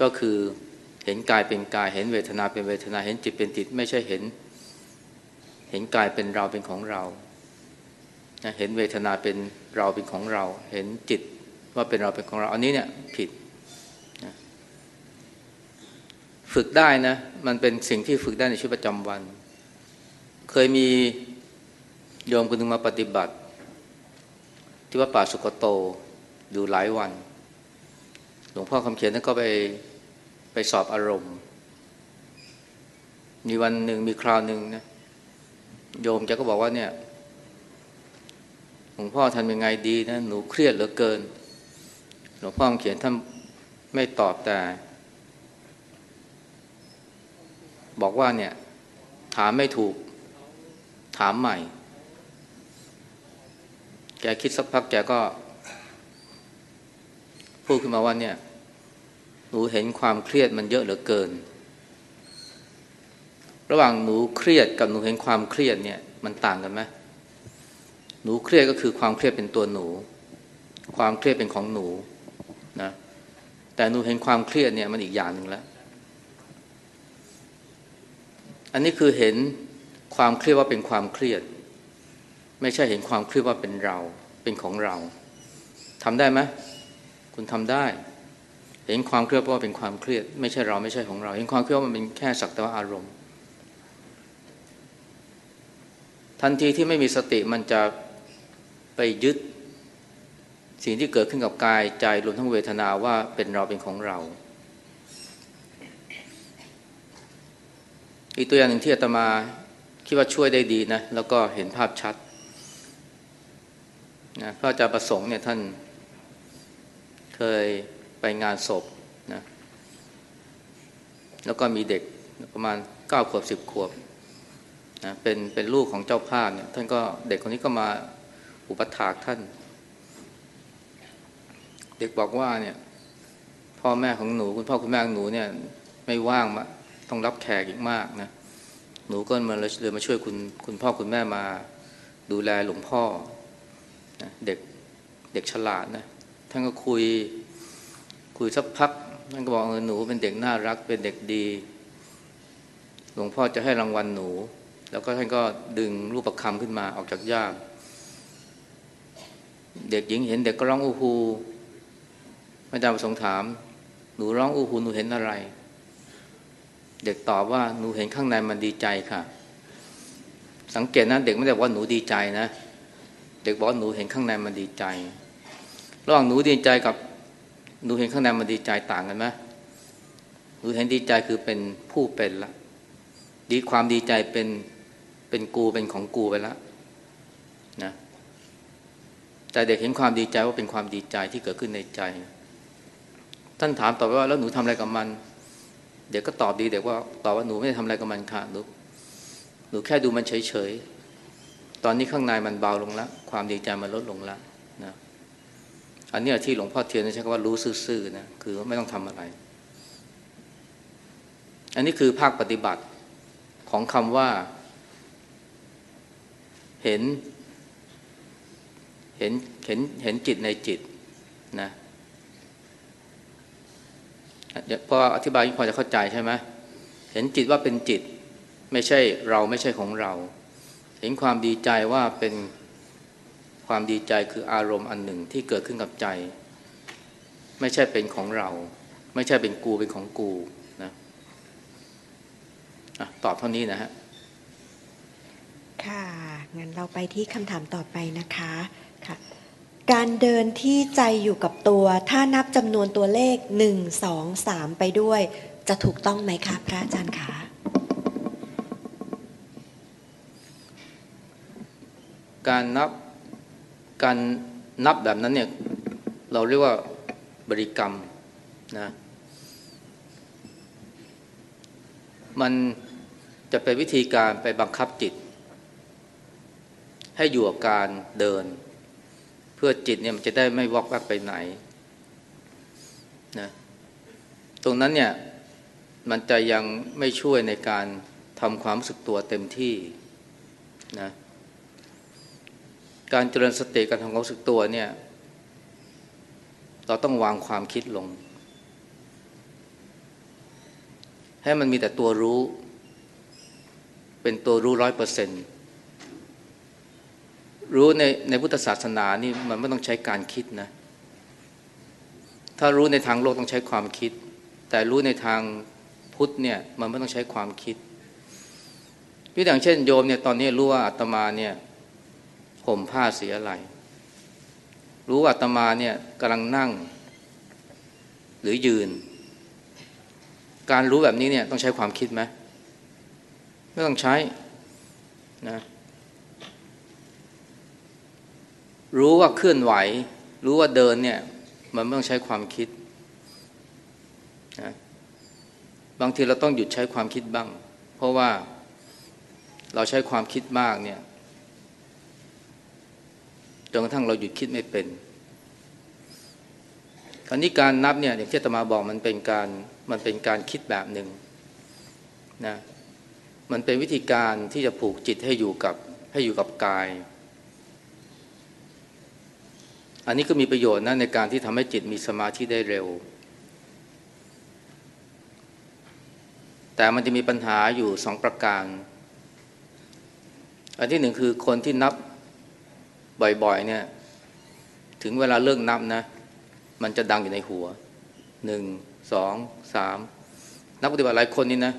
ก็คือเห็นกายเป็นกาย เห็นเวทนาเป็นเวทนา เห็นจิตเป็นจิต ไม่ใช่เห็น เห็นกายเป็นเราเป็นของเราเห็นเวทนาเป็นเราเป็นของเรา เห็นจิตว่าเป็นเราเป็นของเรา อันนี้เนี่ยผิด ฝึกได้นะ มันเป็นสิ่งที่ฝึกได้ในชีวิตประจำวัน เคยมีโยมคนหนึ่งมาปฏิบัติ ที่ว่าป่าสุกโตอยู่หลายวัน หลวงพ่อคำเขียนท่านก็ไปไปสอบอารมณ์ มีวันหนึ่งมีคราวหนึ่งนะโยมแกก็บอกว่าเนี่ยหลวงพ่อทำยังไงดีนะหนูเครียดเหลือเกิน หลวงพ่อคำเขียนท่านไม่ตอบแต่ บอกว่าเนี่ย ถามไม่ถูก ถามใหม่ แกคิดสักพักแกก็ พูดขึ้นมาว่าเนี่ย หนูเห็นความเครียดมันเยอะเหลือเกิน ระหว่างหนูเครียดกับหนูเห็นความเครียดเนี่ย มันต่างกันไหมหนูเครียดก็คือความเครียดเป็นตัวหนู ความเครียดเป็นของหนูนะแต่หนูเห็นความเครียดเนี่ยมันอีกอย่างหนึ่งแล้ว อันนี้คือเห็นความเครียดว่าเป็นความเครียด ไม่ใช่เห็นความเครียดว่าเป็นเราเป็นของเราทำได้ไหมคุณทำได้ เห็นความเครียดว่าเป็นความเครียด ไม่ใช่เราไม่ใช่ของเรา เห็นความเครียดว่ามันเป็นแค่สักแต่ว่าอารมณ์ ทันทีที่ไม่มีสติมันจะไปยึด สิ่งที่เกิดขึ้นกับกายใจรวมทั้งเวทนาว่าเป็นเราเป็นของเรา อีกตัวอย่างหนึ่งที่อาตมาคิดว่าช่วยได้ดีนะแล้วก็เห็นภาพชัดนะพระอาจารย์ประสงค์เนี่ยท่านเคยไปงานศพนะแล้วก็มีเด็กประมาณเก้าขวบสิบขวบนะเป็นเป็นลูกของเจ้าภาพเนี่ยท่านก็เด็กคนนี้ก็มาอุปถากท่าน เด็กบอกว่าเนี่ยพ่อแม่ของหนูคุณพ่อคุณแม่ของหนูเนี่ยไม่ว่างมา ต้องรับแขกอีกมากนะหนูก็มาเลยมาช่วยคุณคุณพ่อคุณแม่มาดูแลหลวงพ่อนะเด็กเด็กฉลาดนะท่านก็คุยคุยสักพักท่านก็บอกเออหนูเป็นเด็กน่ารักเป็นเด็กดี หลวงพ่อจะให้รางวัลหนู แล้วก็ท่านก็ดึงรูปประคำขึ้นมาออกจากย่ามเด็กหญิงเห็นเด็กก็ร้องอู้ฮูอาจารย์ประสงค์ถาม หนูร้องอู้ฮูหนูเห็นอะไร เด็กตอบว่าหนูเห็นข้างในมันดีใจค่ะ สังเกตนะเด็กไม่ได้ว่าหนูดีใจนะ เด็กบอกหนูเห็นข้างในมันดีใจ ระหว่างหนูดีใจกับหนูเห็นข้างในมันดีใจต่างกันไหมหนูเห็นดีใจคือเป็นผู้เป็นละ ดีความดีใจเป็นเป็นกูเป็นของกูไปแล้วนะแต่เด็กเห็นความดีใจว่าเป็นความดีใจที่เกิดขึ้นในใจ ท่านถามตอบว่าแล้วหนูทำอะไรกับมัน เด็กก็ตอบดีเด็กว่าตอบว่าหนูไม่ได้ทำอะไรกับมันค่ะหนูหนูแค่ดูมันเฉยๆ ตอนนี้ข้างในมันเบาลงแล้วความดีใจมันลดลงแล้วนะอันนี้ที่หลวงพ่อเทียนใช้คำว่ารู้ซื่อๆนะคือไม่ต้องทำอะไร อันนี้คือภาคปฏิบัติของคำว่า เห็น เห็นเห็นเห็นจิตในจิตนะ พออธิบายพอจะเข้าใจใช่ไหมเห็นจิตว่าเป็นจิตไม่ใช่เราไม่ใช่ของเรา เห็นความดีใจว่าเป็นความดีใจคืออารมณ์อันหนึ่งที่เกิดขึ้นกับใจ ไม่ใช่เป็นของเรา ไม่ใช่เป็นกูเป็นของกูนะอะตอบเท่านี้นะฮะค่ะงั้นเราไปที่คำถามต่อไปนะคะค่ะ การเดินที่ใจอยู่กับตัว ถ้านับจำนวนตัวเลขหนึ่งสองสามไปด้วย จะถูกต้องไหมคะพระอาจารย์คะการนับการนับแบบนั้นเนี่ยเราเรียกว่าบริกรรมนะมันจะเป็นวิธีการไปบังคับจิต ให้อยู่กับการเดิน เพื่อจิตเนี่ยมันจะได้ไม่วอกแวกไปไหนนะตรงนั้นเนี่ยมันจะยังไม่ช่วยในการทำความรู้สึกตัวเต็มที่นะการเจริญสติการทำความรู้สึกตัวเนี่ยเราต้องวางความคิดลง ให้มันมีแต่ตัวรู้ เป็นตัวรู้ร้อยเปอร์เซ็นต์ รู้ในในพุทธศาสนานี่มันไม่ต้องใช้การคิดนะ ถ้ารู้ในทางโลกต้องใช้ความคิด แต่รู้ในทางพุทธเนี่ยมันไม่ต้องใช้ความคิดยกอย่างเช่นโยมเนี่ยตอนนี้รู้ว่าอาตมาเนี่ยห่มผ้าสีอะไร รู้ว่าอาตมาเนี่ยกำลังนั่ง หรือยืน การรู้แบบนี้เนี่ยต้องใช้ความคิดไหมไม่ต้องใช้นะ รู้ว่าเคลื่อนไหว รู้ว่าเดินเนี่ย มันไม่ต้องใช้ความคิดนะบางทีเราต้องหยุดใช้ความคิดบ้าง เพราะว่าเราใช้ความคิดมากเนี่ยจนกระทั่งเราหยุดคิดไม่เป็นคราวนี้การนับเนี่ยอย่างที่ตมาบอกมันเป็นการมันเป็นการคิดแบบหนึ่งนะมันเป็นวิธีการที่จะผูกจิตให้อยู่กับให้อยู่กับกาย อันนี้ก็มีประโยชน์นะในการที่ทำให้จิตมีสมาธิได้เร็ว แต่มันจะมีปัญหาอยู่สองประการ อันที่หนึ่งคือคนที่นับบ่อยๆเนี่ย ถึงเวลาเลิกนับนะ มันจะดังอยู่ในหัวหนึ่งสองสามนักปฏิบัติหลายคนนี่นะ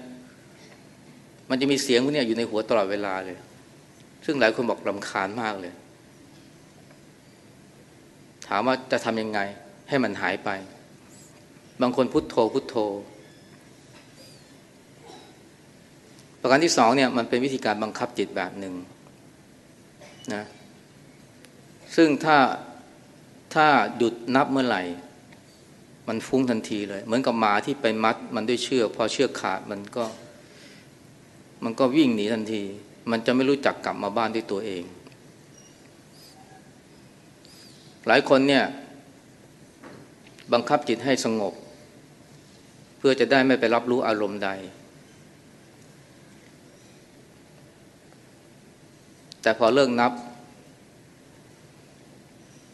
มันจะมีเสียงพวกนี้อยู่ในหัวตลอดเวลาเลย ซึ่งหลายคนบอกรำคาญมากเลย ถามว่าจะทำยังไงให้มันหายไป บางคนพุโทโธพุโทโธ ประการที่สองเนี่ยมันเป็นวิธีการบังคับจิตแบบหนึ่งนะซึ่งถ้าถ้าหยุดนับเมื่อไหร่ มันฟุ้งทันทีเลย เหมือนกับหมาที่ไปมัด มันด้วยเชือกพอเชือกขาดมันก็ มันก็วิ่งหนีทันที มันจะไม่รู้จักกลับมาบ้านด้วยตัวเอง หลายคนเนี่ย บังคับจิตให้สงบ เพื่อจะได้ไม่ไปรับรู้อารมณ์ใด แต่พอเลิกนับ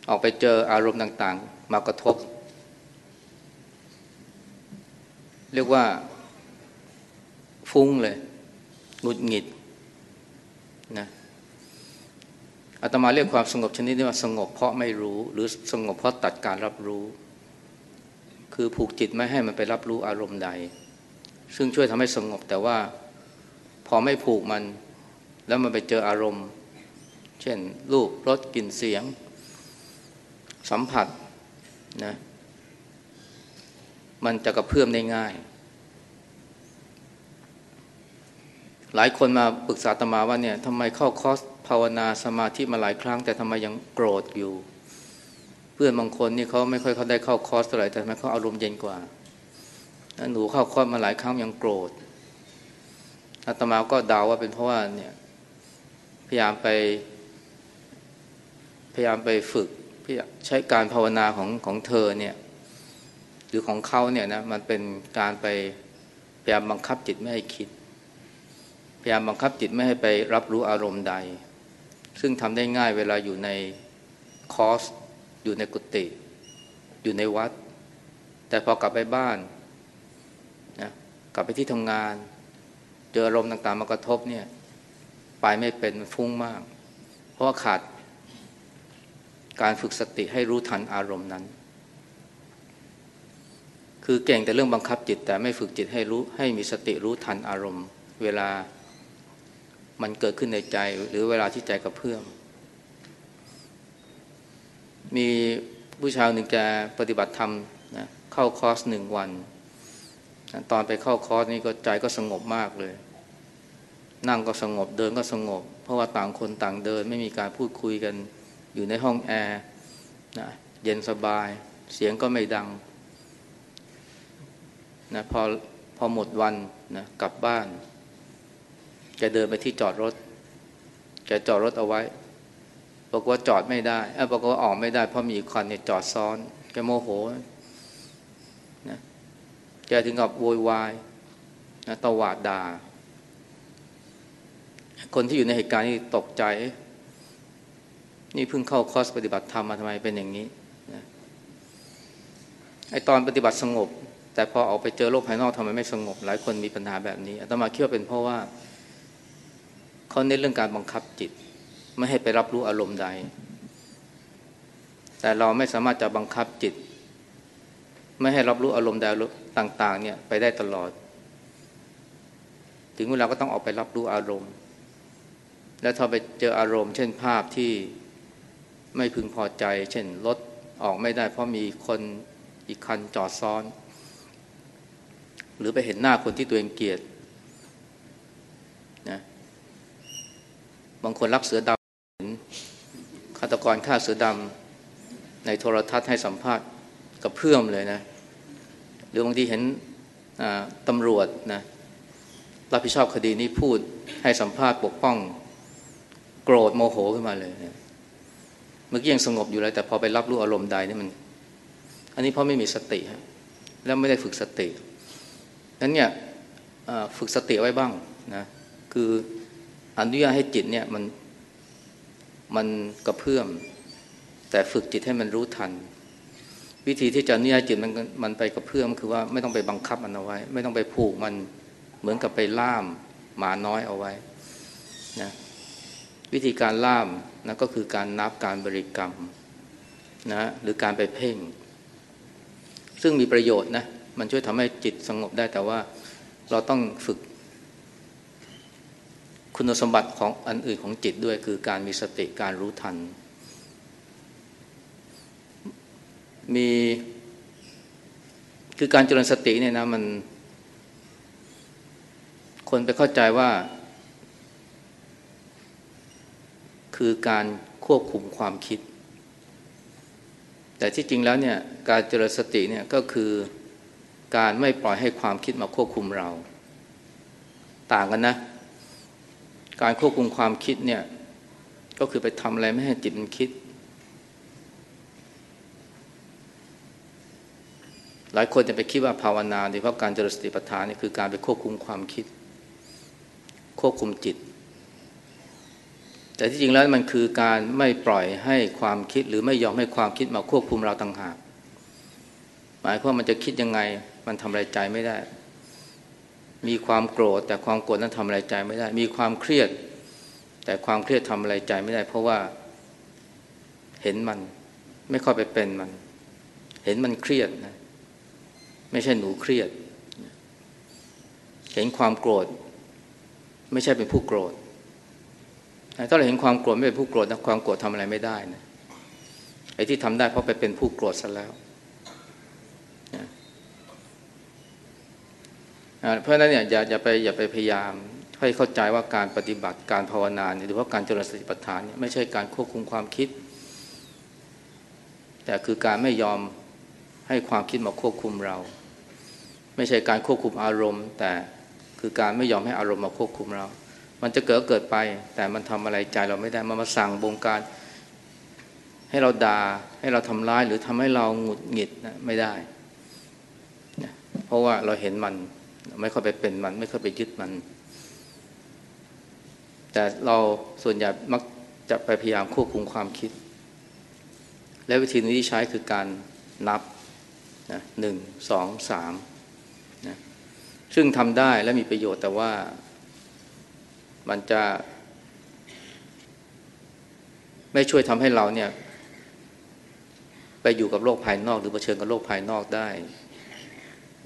ออกไปเจออารมณ์ต่าง ๆ มากระทบ เรียกว่าฟุ้งเลยหงุดหงิดนะ อาตมาเรียกความสงบชนิดนี้ว่าสงบเพราะไม่รู้ หรือสงบเพราะตัดการรับรู้ คือผูกจิตไม่ให้มันไปรับรู้อารมณ์ใด ซึ่งช่วยทำให้สงบแต่ว่าพอไม่ผูกมัน แล้วมันไปเจออารมณ์ เช่น รูปรสกลิ่นเสียง สัมผัสนะมันจะกระเพื่อมได้ง่าย หลายคนมาปรึกษาตมาว่าเนี่ยทำไมเข้าคอร์ส ภาวนาสมาธิมาหลายครั้ง แต่ทำไมยังโกรธอยู่ เพื่อนบางคนนี่เขาไม่ค่อยเขาได้เข้าคอร์สเท่าไหร่แต่ทำไมเขาอารมณ์เย็นกว่าหนูเข้าคอร์สมาหลายครั้งยังโกรธอาตมาก็เดาว่าเป็นเพราะว่าเนี่ยพยายามไป พยายามไปฝึกใช้การภาวนาของของเธอเนี่ยหรือของเขาเนี่ยนะมันเป็นการไปพยายามบังคับจิตไม่ให้คิด พยายามบังคับจิตไม่ให้ไปรับรู้อารมณ์ใด ซึ่งทำได้ง่ายเวลาอยู่ในคอร์สอยู่ในกุฏิอยู่ในวัด แต่พอกลับไปบ้านนะกลับไปที่ทำงาน เจออารมณ์ต่างๆมากระทบเนี่ยไปไม่เป็นฟุ้งมาก เพราะาขาดการฝึกสติให้รู้ทันอารมณ์นั้น คือเก่งแต่เรื่องบังคับจิตแต่ไม่ฝึกจิตให้รู้ให้มีสติรู้ทันอารมณ์ เวลา มันเกิดขึ้นในใจหรือเวลาที่ใจกระเพื่อมมีผู้ชายหนึ่งแกปฏิบัติธรรมนะเข้าคอร์สหนึ่งวันตอนไปเข้าคอร์สนี่ก็ใจก็สงบมากเลย นั่งก็สงบเดินก็สงบ เพราะว่าต่างคนต่างเดินไม่มีการพูดคุยกันอยู่ในห้องแอร์นะเย็นสบาย เสียงก็ไม่ดังนะพอพอหมดวันนะกลับบ้าน แกเดินไปที่จอดรถ แกจอดรถเอาไว้บอกว่าจอดไม่ได้เออบอกว่าออกไม่ได้เพราะมีคันเนี่ยจอดซ้อน แกโมโหนะแกถึงกับโวยวายนะตวาดด่า คนที่อยู่ในเหตุการณ์นี่ตกใจ นี่เพิ่งเข้าคอร์สปฏิบัติธรรมมาทำไมเป็นอย่างนี้นะไอตอนปฏิบัติสงบ แต่พอออกไปเจอโลกภายนอกทำไมไม่สงบ หลายคนมีปัญหาแบบนี้อาตมาคิดว่าเป็นเพราะว่า เขาเน้นเรื่องการบังคับจิต ไม่ให้ไปรับรู้อารมณ์ใด แต่เราไม่สามารถจะบังคับจิต ไม่ให้รับรู้อารมณ์ใดต่าง ๆ เนี่ยไปได้ตลอด ถึงเวลาก็ต้องออกไปรับรู้อารมณ์ แล้วถ้าไปเจออารมณ์ เช่นภาพที่ไม่พึงพอใจ เช่นรถออกไม่ได้ เพราะมีคนอีกคันจอดซ้อน หรือไปเห็นหน้าคนที่ตัวเองเกลียดนะ บางคนรักเสือดำเห็นฆาตกรฆ่าเสือดำในโทรทัศน์ให้สัมภาษณ์กับเพื่อมเลยนะ หรือบางทีเห็นตำรวจนะรับผิดชอบคดีนี้พูดให้สัมภาษณ์ปกป้อง โกรธโมโหขึ้นมาเลยนะเมื่อกี้ยังสงบอยู่เลยแต่พอไปรับรู้อารมณ์ใดนี่มัน อันนี้เพราะไม่มีสติฮะแล้วไม่ได้ฝึกสตินั้นเนี่ยฝึกสติไว้บ้างนะคือ อนุญาตให้จิตเนี่ยมันมันกระเพื่อม แต่ฝึกจิตให้มันรู้ทัน วิธีที่จะอนุญาตจิตมันมันไปกระเพื่อมคือว่าไม่ต้องไปบังคับมันเอาไว้ ไม่ต้องไปผูกมันเหมือนกับไปล่ามหมาน้อยเอาไว้นะวิธีการล่ามนะก็คือการนับการบริกรรมนะหรือการไปเพ่ง ซึ่งมีประโยชน์นะมันช่วยทำให้จิตสงบได้แต่ว่าเราต้องฝึก คุณสมบัติของอันอื่นของจิตด้วย คือการมีสติการรู้ทัน มีคือการเจริญสติเนี่ยนะมัน คนไปเข้าใจว่า คือการควบคุมความคิด แต่ที่จริงแล้วเนี่ยการเจริญสติเนี่ยก็คือการไม่ปล่อยให้ความคิดมาควบคุมเรา ต่างกันนะ การควบคุมความคิดเนี่ยก็คือไปทำอะไรไม่ให้จิตมันคิด หลายคนจะไปคิดว่าภาวนาโดยเฉพาะการเจริญสติปัฏฐานนี่คือการไปควบคุมความคิด ควบคุมจิต แต่ที่จริงแล้วมันคือการไม่ปล่อยให้ความคิดหรือไม่ยอมให้ความคิดมาควบคุมเราต่างหาก หมายความมันจะคิดยังไง มันทำอะไรใจไม่ได้ มีความโกรธ แต่ความโกรธนั้นทำอะไรใจไม่ได้ มีความเครียด แต่ความเครียดทำอะไรใจไม่ได้ เพราะว่าเห็นมันไม่ค่อยไปเป็นมัน เห็นมันเครียดนะไม่ใช่หนูเครียด เห็นความโกรธ ไม่ใช่เป็นผู้โกรธถ้าเราเห็นความโกรธไม่เป็นผู้โกรธนะความโกรธทำอะไรไม่ได้นะไอ้ที่ทำได้เพราะไปเป็นผู้โกรธซะแล้ว เพราะนั้นเนี่ยอย่าอย่าไปอย่าไปพยายามให้เข้าใจว่าการปฏิบัติการภาวนาหรือว่าการเจริญสติปัฏฐานเนี่ยไม่ใช่การควบคุมความคิด แต่คือการไม่ยอมให้ความคิดมาควบคุมเรา ไม่ใช่การควบคุมอารมณ์ แต่คือการไม่ยอมให้อารมณ์มาควบคุมเรา มันจะเกิดเกิดไป แต่มันทำอะไรใจเราไม่ได้มันมาสั่งบงการ ให้เราด่าให้เราทำร้ายหรือทำให้เราหงุดหงิดนะไม่ได้ เพราะว่าเราเห็นมัน ไม่ค่อยไปเป็นมัน ไม่ค่อยไปยึดมัน แต่เราส่วนใหญ่มักจะไปพยายามควบคุมความคิด และวิธีนี้ที่ใช้คือการนับนะหนึ่งสองสามนะซึ่งทำได้และมีประโยชน์แต่ว่ามันจะ ไม่ช่วยทำให้เราเนี่ย ไปอยู่กับโลกภายนอก หรือเผชิญกับโลกภายนอกได้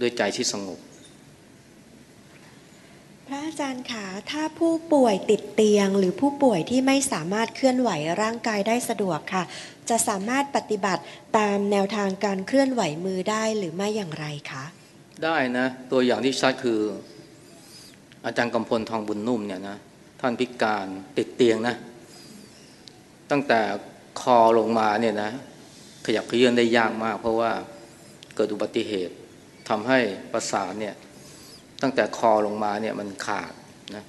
ด้วยใจที่สงบ พระอาจารย์คะถ้าผู้ป่วยติดเตียง หรือผู้ป่วยที่ไม่สามารถเคลื่อนไหวร่างกายได้สะดวกค่ะ จะสามารถปฏิบัติตามแนวทางการเคลื่อนไหวมือได้หรือไม่อย่างไรคะได้นะตัวอย่างที่ชัดคือ อาจารย์กำพลทองบุญนุ่มเนี่ยนะท่านพิการติดเตียงนะ ตั้งแต่คอลงมาเนี่ยนะ ขยับเขยื้อนได้ยากมาก เพราะว่าเกิดอุบัติเหตุทำให้ประสาทเนี่ย ตั้งแต่คอลงมาเนี่ยมันขาดนะ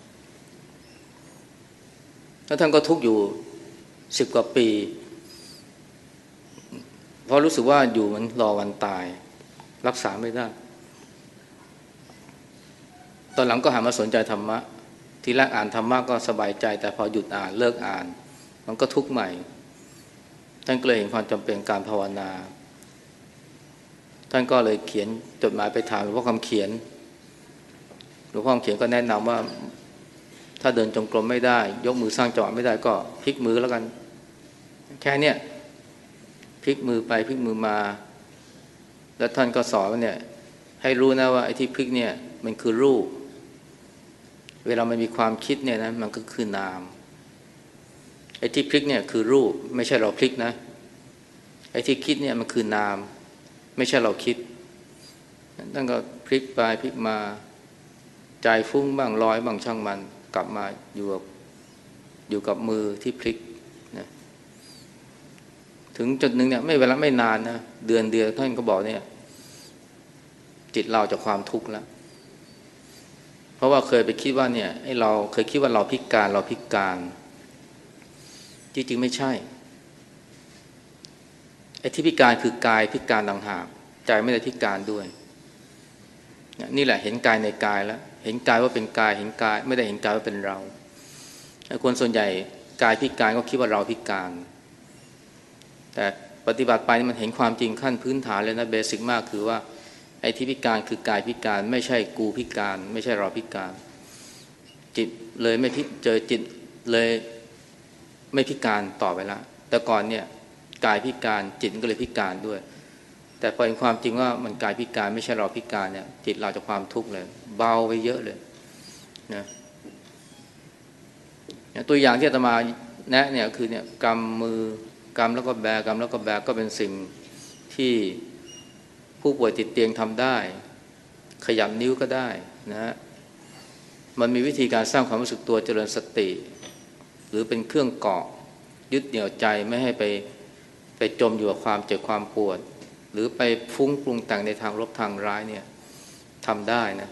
แล้วท่านก็ทุกอยู่สิบกว่าปี เพราะรู้สึกว่าอยู่มันรอวันตาย รักษาไม่ได้ ตอนหลังก็หันมาสนใจธรรมะ ทีแรกอ่านธรรมะก็สบายใจ แต่พอหยุดอ่านเลิกอ่าน มันก็ทุกข์ใหม่ ท่านก็เลยเห็นความจำเป็นการภาวนา ท่านก็เลยเขียนจดหมายไปถามหลวงพ่อคำเขียน หลวงพ่อเขียนก็แนะนำว่า ถ้าเดินจงกรมไม่ได้ ยกมือสร้างจังหวะไม่ได้ก็พลิกมือแล้วกัน แค่เนี้ยพลิกมือไปพลิกมือมา แล้วท่านก็สอนว่าเนี่ย ให้รู้นะว่าไอ้ที่พลิกเนี่ย มันคือรูป เวลามันมีความคิดเนี่ยนะมันก็คือนามไอ้ที่พลิกเนี่ยคือรูป ไม่ใช่เราพลิกนะไอ้ที่คิดเนี่ยมันคือนาม ไม่ใช่เราคิดนั่นก็พลิกไปพลิกมา ใจฟุ้งบ้างลอยบ้างช่างมัน กลับมาอยู่กับอยู่กับมือที่พลิกนะถึงจุดหนึ่งเนี่ยไม่เวลาไม่นานนะเดือนเดียวท่านก็บอกเนี่ย จิตเราจากความทุกข์แล้วเพราะว่าเคยไปคิดว่าเนี่ยไอ้เราเคยคิดว่าเราพิการเราพิการจริงๆไม่ใช่ไอ้ที่พิการคือกายพิการต่างหากใจไม่ได้พิการด้วย นี่แหละเห็นกายในกายแล้ว เห็นกายว่าเป็นกายเห็นกาย ไม่ได้เห็นกายว่าเป็นเราคนส่วนใหญ่กายพิการก็คิดว่าเราพิการ แต่ปฏิบัติไปนี่มันเห็นความจริงขั้นพื้นฐานเลยนะเบสิกมากคือว่าไอ้ที่พิการคือกายพิการ ไม่ใช่กูพิการ ไม่ใช่เราพิการ จิตเลยไม่พิเจอจิตเลยไม่พิการต่อไปละแต่ก่อนเนี่ยกายพิการจิตก็เลยพิการด้วย แต่พอเห็นความจริงว่ามันกายพิการไม่ใช่เราพิการเนี่ยจิตเราจะความทุกข์เลย เบาไปเยอะเลยนะตัวอย่างที่อาตมาแนะเนี่ยคือเนี่ยกำมือกำแล้วก็แบกำแล้วก็แบกก็เป็นสิ่งที่ผู้ป่วยติดเตียงทำได้ ขยับนิ้วก็ได้นะมันมีวิธีการสร้างความรู้สึกตัวเจริญสติ หรือเป็นเครื่องเกาะยึดเหนี่ยวใจไม่ให้ไปไปจมอยู่กับความเจ็บความปวด หรือไปฟุ้งปรุงแต่งในทางลบทางร้ายเนี่ยทำได้นะ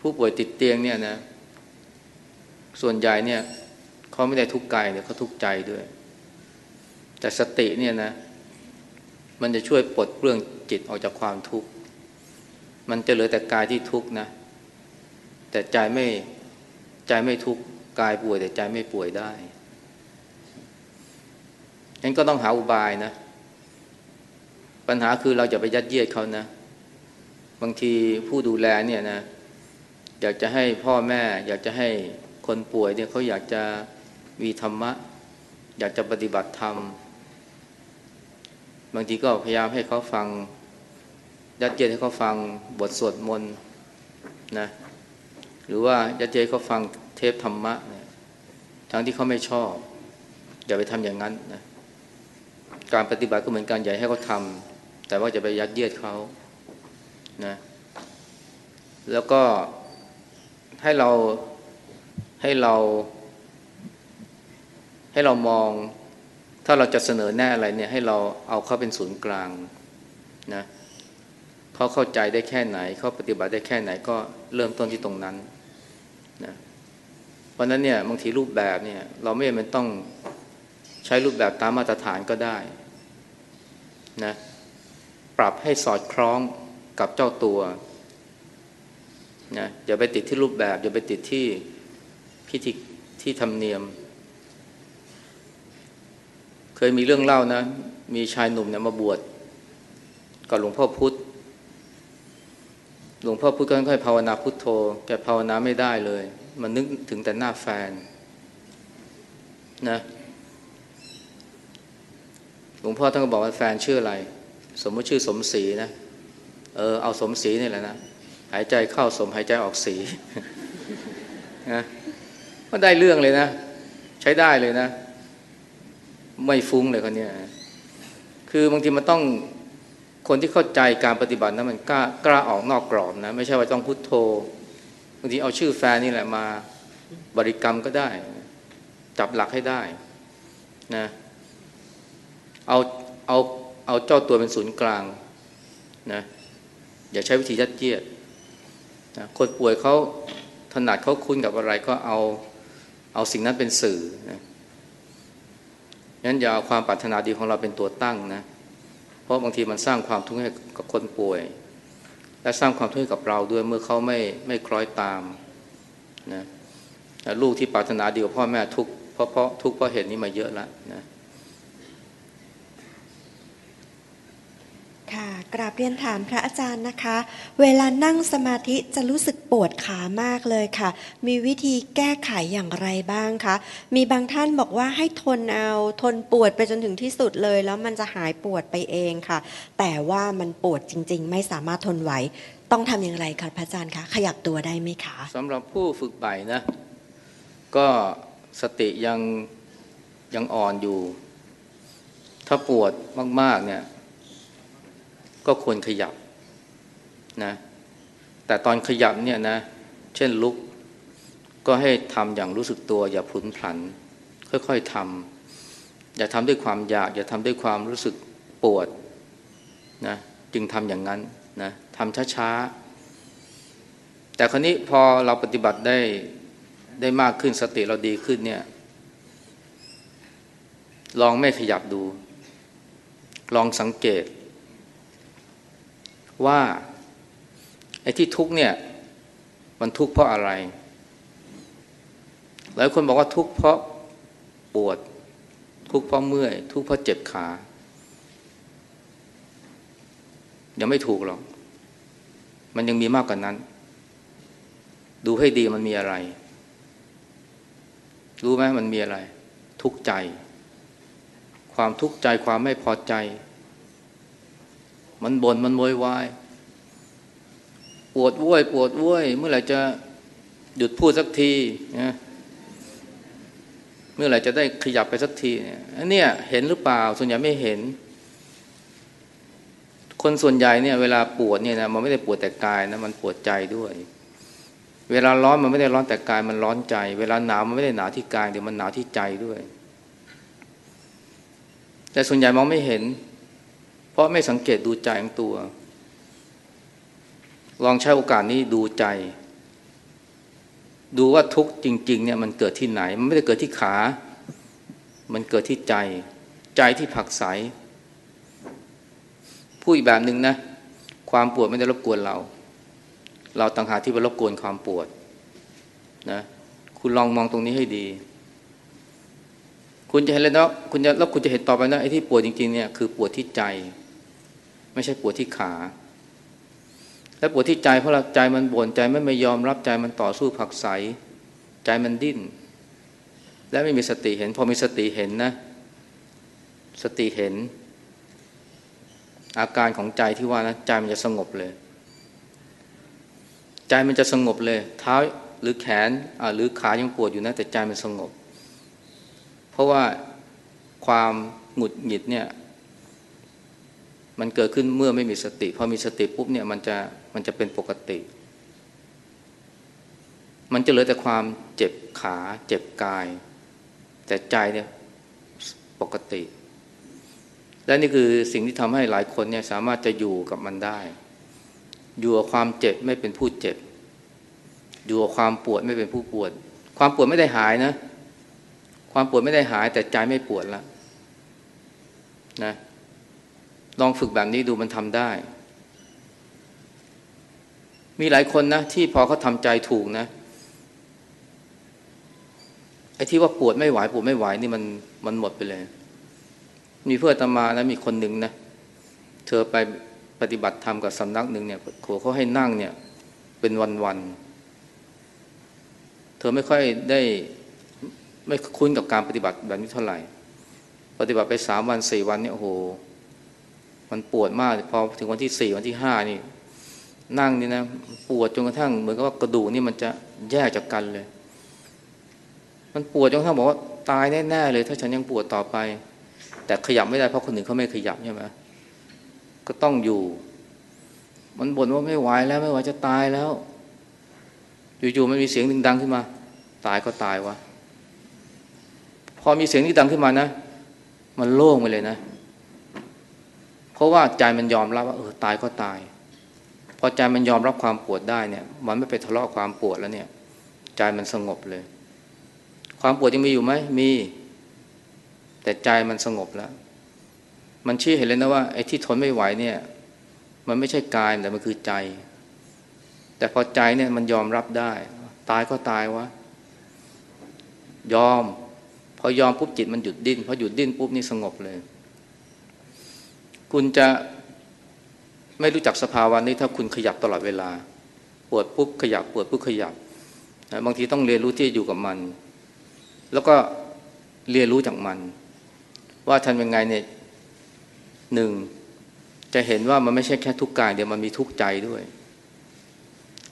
ผู้ป่วยติดเตียงเนี่ยนะ ส่วนใหญ่เนี่ยเขาไม่ได้ทุกข์กายเนี่ยเขาทุกข์ใจด้วย แต่สติเนี่ยนะ มันจะช่วยปลดเปลื้องจิตออกจากความทุกข์มันจะเหลือแต่กายที่ทุกข์นะ แต่ใจไม่ใจไม่ทุกข์กายป่วย แต่ใจไม่ป่วยได้งั้นก็ต้องหาอุบายนะ ปัญหาคือเราจะไปยัดเยียดเขานะ บางทีผู้ดูแลเนี่ยนะ อยากจะให้พ่อแม่ อยากจะให้คนป่วยเนี่ยเขาอยากจะมีธรรมะ อยากจะปฏิบัติธรรม บางทีก็พยายามให้เขาฟังยัดเยียดให้เขาฟังบทสวดมนต์นะหรือว่ายัดเยียดเขาฟังเทปธรรมะเนี่ยทั้งที่เขาไม่ชอบ อย่าไปทำอย่างนั้นนะการปฏิบัติก็เหมือนการใหญ่ให้เขาทำแต่ว่าจะไปยัดเยียดเขานะแล้วก็ ให้เราให้เรา ให้เรามอง ถ้าเราจะเสนอแน่อะไรเนี่ย ให้เราเอาเขาเป็นศูนย์กลางนะเขาเข้าใจได้แค่ไหน เขาปฏิบัติได้แค่ไหนก็เริ่มต้นที่ตรงนั้นนะเพราะนั้นเนี่ยบางทีรูปแบบเนี่ย เราไม่จำเป็นต้องใช้รูปแบบตามมาตรฐานก็ได้นะปรับให้สอดคล้องกับเจ้าตัว นะอย่าไปติดที่รูปแบบ อย่าไปติดที่พิธีที่ธรรมเนียม เคยมีเรื่องเล่านะ มีชายหนุ่มเนี่ยมาบวชกับหลวงพ่อพุธหลวงพ่อพุธก็ค่อยภาวนาพุทโธ แกภาวนาไม่ได้เลย มันนึกถึงแต่หน้าแฟนนะหลวงพ่อท่านก็บอกว่าแฟนชื่ออะไร สมมติชื่อสมศรีนะ เออเอาสมศรีนี่แหละนะ หายใจเข้าสมหายใจออกสีนะก็ได้เรื่องเลยนะ ใช้ได้เลยนะ ไม่ฟุ้งเลยคนนี้คือบางทีมันต้องคนที่เข้าใจการปฏิบัตินะมันกล้ากล้าออกนอกกรอบนะ ไม่ใช่ว่าต้องพุโทโธบางทีเอาชื่อแฟนนี่แหละมาบริกรรมก็ได้ จับหลักให้ได้นะเอาเอาเอาเจ้าตัวเป็นศูนย์กลางนะอย่าใช้วิธียัดเยียด นะคนป่วยเขาถนัดเขาคุ้นกับอะไรก็เอาเอาสิ่งนั้นเป็นสื่อนะงั้นอย่าเอาความปรารถนาดีของเราเป็นตัวตั้งนะเพราะบางทีมันสร้างความทุกข์ให้กับคนป่วย และสร้างความทุกข์ให้กับเราด้วยเมื่อเขาไม่ไม่คล้อยตามนะลูกที่ปรารถนาดีกับพ่อแม่ทุกเพราะเพราะทุกเพราะเหตุนี้มาเยอะแล้วนะ ค่ะกราบเรียนถามพระอาจารย์นะคะ เวลานั่งสมาธิจะรู้สึกปวดขามากเลยค่ะ มีวิธีแก้ไขอย่างไรบ้างคะมีบางท่านบอกว่าให้ทนเอาทนปวดไปจนถึงที่สุดเลย แล้วมันจะหายปวดไปเองค่ะ แต่ว่ามันปวดจริง ๆ ไม่สามารถทนไหว ต้องทำอย่างไรคะพระอาจารย์คะขยับตัวได้ไหมคะสำหรับผู้ฝึกใหม่นะ ก็สติยังยังอ่อนอยู่ ถ้าปวดมากๆเนี่ย ก็ควรขยับนะแต่ตอนขยับเนี่ยนะเช่นลุก ก็ให้ทำอย่างรู้สึกตัว อย่าพลุนพลัน ค่อยๆทำอย่าทำด้วยความอยาก อย่าทำด้วยความรู้สึกปวดนะจึงทำอย่างนั้นนะทำช้าๆ แต่คราวนี้พอเราปฏิบัติได้ได้มากขึ้นสติเราดีขึ้นเนี่ยลองไม่ขยับดู ลองสังเกต ว่าไอ้ที่ทุกเนี่ยมันทุกข์เพราะอะไร หลายคนบอกว่าทุกข์เพราะปวด ทุกข์เพราะเมื่อย ทุกข์เพราะเจ็บขา ยังไม่ถูกหรอก มันยังมีมากกว่านั้น ดูให้ดีมันมีอะไร รู้ไหมมันมีอะไร ทุกข์ใจ ความทุกข์ใจความไม่พอใจ มันบน่นมันโวยวายปวดว้วยปวดว้วยเมื่อไหร่จะหยุดพูดสักทีนะเมื่อไหร่จะได้ขยับไปสักทีเนี่ยอันเนี้ยเห็นหรือเปล่า ส่วนใหญ่ไม่เห็น คนส่วนใหญ่เนี่ย เวลาปวดเนี่ยนะมันไม่ได้ปวดแต่กายนะมันปวดใจด้วย เวลาร้อนมันไม่ได้ร้อนแต่กายมันร้อนใจ เวลาหนาวมันไม่ได้หนาวที่กายเดี๋ยวมันหนาวที่ใจด้วย แต่ส่วนใหญ่มองไม่เห็น ราะไม่สังเกตดูใจของตัว ลองใช้โอกาสนี้ดูใจ ดูว่าทุกข์จริง ๆ เนี่ยมันเกิดที่ไหน มันไม่ได้เกิดที่ขา มันเกิดที่ใจ ใจที่ผักใสพูดอีกแบบหนึ่งนะ ความปวดไม่ได้รบกวนเรา เราต่างหากที่ไปรบกวนความปวดนะคุณลองมองตรงนี้ให้ดี คุณจะเห็นเลยนะคุณจะแล้วคุณจะเห็นต่อไปนะไอ้ที่ปวดจริงๆเนี่ยคือปวดที่ใจ ไม่ใช่ปวดที่ขา และปวดที่ใจเพราะใจมันบ่นใจไม่ไม่ยอมรับใจมันต่อสู้ผักใสใจมันดิ้น และไม่มีสติเห็น พอมีสติเห็นนะ สติเห็น อาการของใจที่ว่านะใจมันจะสงบเลย ใจมันจะสงบเลย เท้าหรือแขนหรือขายังปวดอยู่นะแต่ใจมันสงบ เพราะว่าความหงุดหงิดเนี่ย มันเกิดขึ้นเมื่อไม่มีสติพอมีสติปุ๊บเนี่ยมันจะมันจะเป็นปกติ มันจะเหลือแต่ความเจ็บขาเจ็บกาย แต่ใจเนี่ยปกติ และนี่คือสิ่งที่ทำให้หลายคนเนี่ยสามารถจะอยู่กับมันได้ อยู่กับความเจ็บไม่เป็นผู้เจ็บ อยู่กับความปวดไม่เป็นผู้ปวด ความปวดไม่ได้หายนะ ความปวดไม่ได้หายแต่ใจไม่ปวดแล้วนะ ลองฝึกแบบนี้ดูมันทำได้ มีหลายคนนะ ที่พอเขาทำใจถูกนะไอ้ที่ว่าปวดไม่ไหวปวดไม่ไหวนี่มันมันหมดไปเลย มีเพื่อนตมานะมีคนหนึ่งนะเธอไปปฏิบัติธรรมกับสำนักหนึ่งเนี่ยเขาให้นั่งเนี่ย เป็นวันๆเธอไม่ค่อยได้ไม่คุ้นกับการปฏิบัติแบบนี้เท่าไหร่ ปฏิบัติไปสามวันสี่วันเนี่ยโอ้โห มันปวดมากพอถึงวันที่สี่วันที่ห้านี่ นั่งนี่นะปวดจนกระทั่งเหมือนกับว่ากระดูกนี่มันจะแยกจากกันเลย มันปวดจนกระทั่งบอกว่าตายแน่ๆเลย ถ้าฉันยังปวดต่อไป แต่ขยับไม่ได้เพราะคนอื่นเขาไม่ขยับใช่ไหมก็ต้องอยู่ มันบ่นว่าไม่ไหวแล้วไม่ไหวจะตายแล้ว อยู่ๆมันมีเสียงดังขึ้นมา ตายก็ตายวะพอมีเสียงที่ดังขึ้นมานะ มันโล่งไปเลยนะ เพราะว่าใจมันยอมรับว่าเออตายก็ตาย พอใจมันยอมรับความปวดได้เนี่ย มันไม่ไปทะเลาะความปวดแล้วเนี่ย ใจมันสงบเลย ความปวดยังมีอยู่ไหมมี แต่ใจมันสงบแล้ว มันชี้เห็นเลยนะว่าไอ้ที่ทนไม่ไหวเนี่ย มันไม่ใช่กายแต่มันคือใจ แต่พอใจเนี่ยมันยอมรับได้ ตายก็ตายวะยอม พอยอมปุ๊บจิตมันหยุดดิ้นพอหยุดดิ้นปุ๊บนี่สงบเลย คุณจะไม่รู้จักสภาวะนี้ถ้าคุณขยับตลอดเวลา ปวดปุ๊บขยับ ปวดปุ๊บขยับนะบางทีต้องเรียนรู้ที่จะอยู่กับมัน แล้วก็เรียนรู้จากมัน ว่าทำยังไงเนี่ยหนึ่งจะเห็นว่ามันไม่ใช่แค่ทุกข์กายเดียวมันมีทุกข์ใจด้วย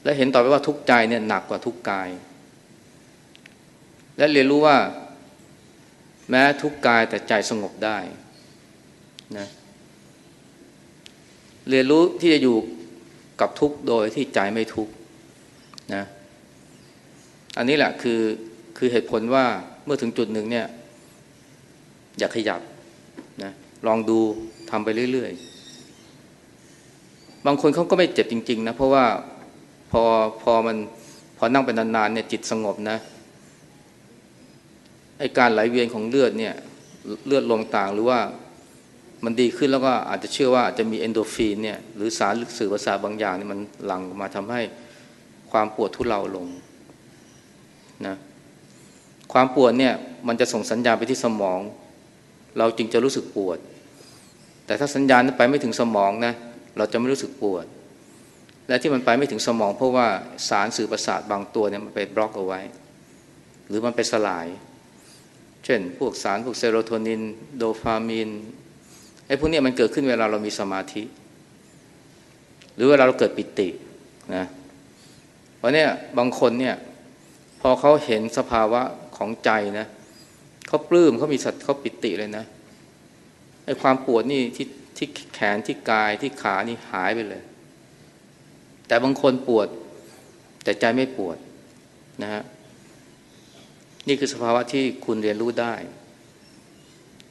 และเห็นต่อไปว่าทุกข์ใจเนี่ยหนักกว่าทุกข์กาย และเรียนรู้ว่า แม้ทุกข์กายแต่ใจสงบได้นะ เรียนรู้ที่จะอยู่กับทุกโดยที่ใจไม่ทุกนะอันนี้แหละคือคือเหตุผลว่าเมื่อถึงจุดหนึ่งเนี่ย อย่าขยับนะลองดูทำไปเรื่อยๆ บางคนเขาก็ไม่เจ็บจริง ๆ นะ เพราะว่าพอพอมันพอนั่งไปนานๆเนี่ยจิตสงบนะไอการไหลเวียนของเลือดเนี่ย เลือดลมต่างหรือว่า มันดีขึ้นแล้วก็อาจจะเชื่อว่าอาจจะมีเอนดอร์ฟินเนี่ยหรือสารสื่อประสาทบางอย่างเนี่ยมันหลั่งมาทำให้ความปวดทุเลาลงนะความปวดเนี่ยมันจะส่งสัญญาณไปที่สมอง เราจึงจะรู้สึกปวด แต่ถ้าสัญญาณนั้นไปไม่ถึงสมองนะเราจะไม่รู้สึกปวด และที่มันไปไม่ถึงสมอง เพราะว่าสารสื่อประสาทบางตัวเนี่ยมันไปบล็อกเอาไว้ หรือมันไปสลาย เช่น พวกสารพวกเซโรโทนิน โดฟามีน ไอ้พวกนี้มันเกิดขึ้นเวลาเรามีสมาธิ หรือเวลาเราเกิดปิตินะเพราะเนี่ยบางคนเนี่ยพอเขาเห็นสภาวะของใจนะเขาปลื้มเขามีสัตว์เขาปิติเลยนะไอ้ความปวดนี่ที่ที่แขนที่กายที่ขานี่หายไปเลย แต่บางคนปวด แต่ใจไม่ปวดนะฮะนี่คือสภาวะที่คุณเรียนรู้ได้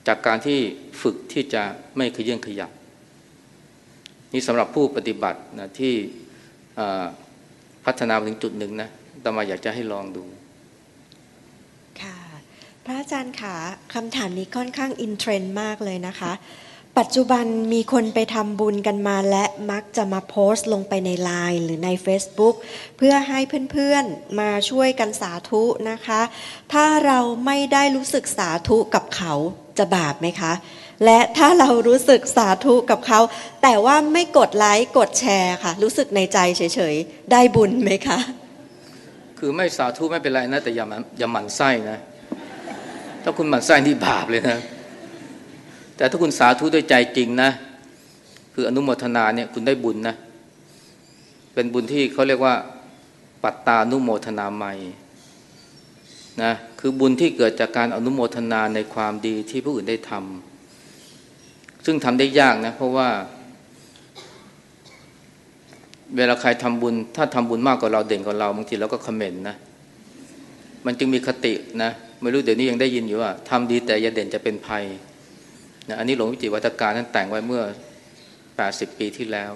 จากการที่ฝึกที่จะไม่ขยื่นขยับ นี่สำหรับผู้ปฏิบัตินะที่พัฒนาไปถึงจุดหนึ่งนะต่มาอยากจะให้ลองดู ค่ะ พระอาจารย์ค่ะคำถามนี้ค่อนข้างอินเทรนด์มากเลยนะคะ ปัจจุบันมีคนไปทำบุญกันมาและมักจะมาโพสต์ลงไปในไลน์หรือใน Facebook เพื่อให้เพื่อนๆมาช่วยกันสาธุนะคะ ถ้าเราไม่ได้รู้สึกสาธุกับเขาจะบาปไหมคะ และถ้าเรารู้สึกสาธุกับเขา แต่ว่าไม่กดไลค์กดแชร์ค่ะ รู้สึกในใจเฉยๆ ได้บุญไหมคะ คือไม่สาธุไม่เป็นไรนะ แต่อย่ามันอย่าหมั่นไส้นะ ถ้าคุณหมั่นไส้นี่บาปเลยนะ แต่ถ้าคุณสาธุด้วยใจจริงนะ คืออนุโมทนาเนี่ยคุณได้บุญนะ เป็นบุญที่เขาเรียกว่า ปัตตานุโมทนาใหม่นะคือบุญที่เกิดจากการอนุโมทนาในความดีที่ผู้อื่นได้ทำซึ่งทำได้ยากนะ เพราะว่า เวลาใครทำบุญ ถ้าทำบุญมากกว่าเราเด่นกว่าเราบางทีเราก็คอมเมนต์นะ มันจึงมีคตินะ ไม่รู้เดี๋ยวนี้ยังได้ยินอยู่ว่าทำดีแต่อย่าเด่นจะเป็นภัย นะอันนี้หลวงวิจิตรวัฒการนั้นแต่งไว้เมื่อ 80 ปีที่แล้ว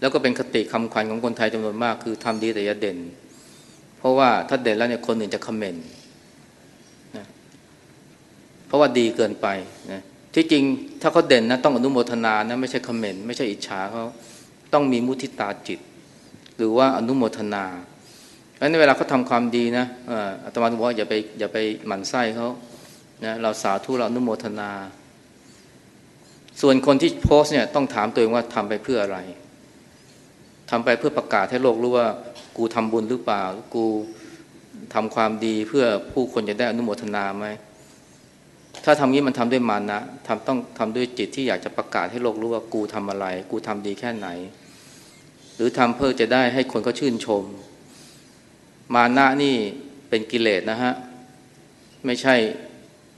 แล้วก็เป็นคติคำขวัญของคนไทยจำนวนมากคือทำดีแต่อย่าเด่น เพราะว่าถ้าเด่นแล้วเนี่ยคนอื่นจะคอมเมนต์นะเพราะว่าดีเกินไปนะที่จริงถ้าเขาเด่นนะต้องอนุโมทนานะไม่ใช่คอมเมนต์ไม่ใช่อิจฉาเขาต้องมีมุทิตาจิต หรือว่าอนุโมทนาเพราะนั้นเวลาเขาทาความดีนะอาตมาบอกว่าอย่าไปอย่าไปหมั่นไส้เขานะเราสาธุเราอนุโมทนา ส่วนคนที่โพสเนี่ยต้องถามตัวเองว่าทำไปเพื่ออะไรทำไปเพื่อประกาศให้โลกรู้ว่ากูทำบุญหรือเปล่า กูทำความดีเพื่อผู้คนจะได้อนุโมทนาไหมถ้าทำนี้มันทำด้วยมานะทำต้องทำด้วยจิตที่อยากจะประกาศให้โลกรู้ว่ากูทำอะไร กูทำดีแค่ไหน หรือทำเพื่อจะได้ให้คนเขาชื่นชม มานะนี่เป็นกิเลสนะฮะ ไม่ใช่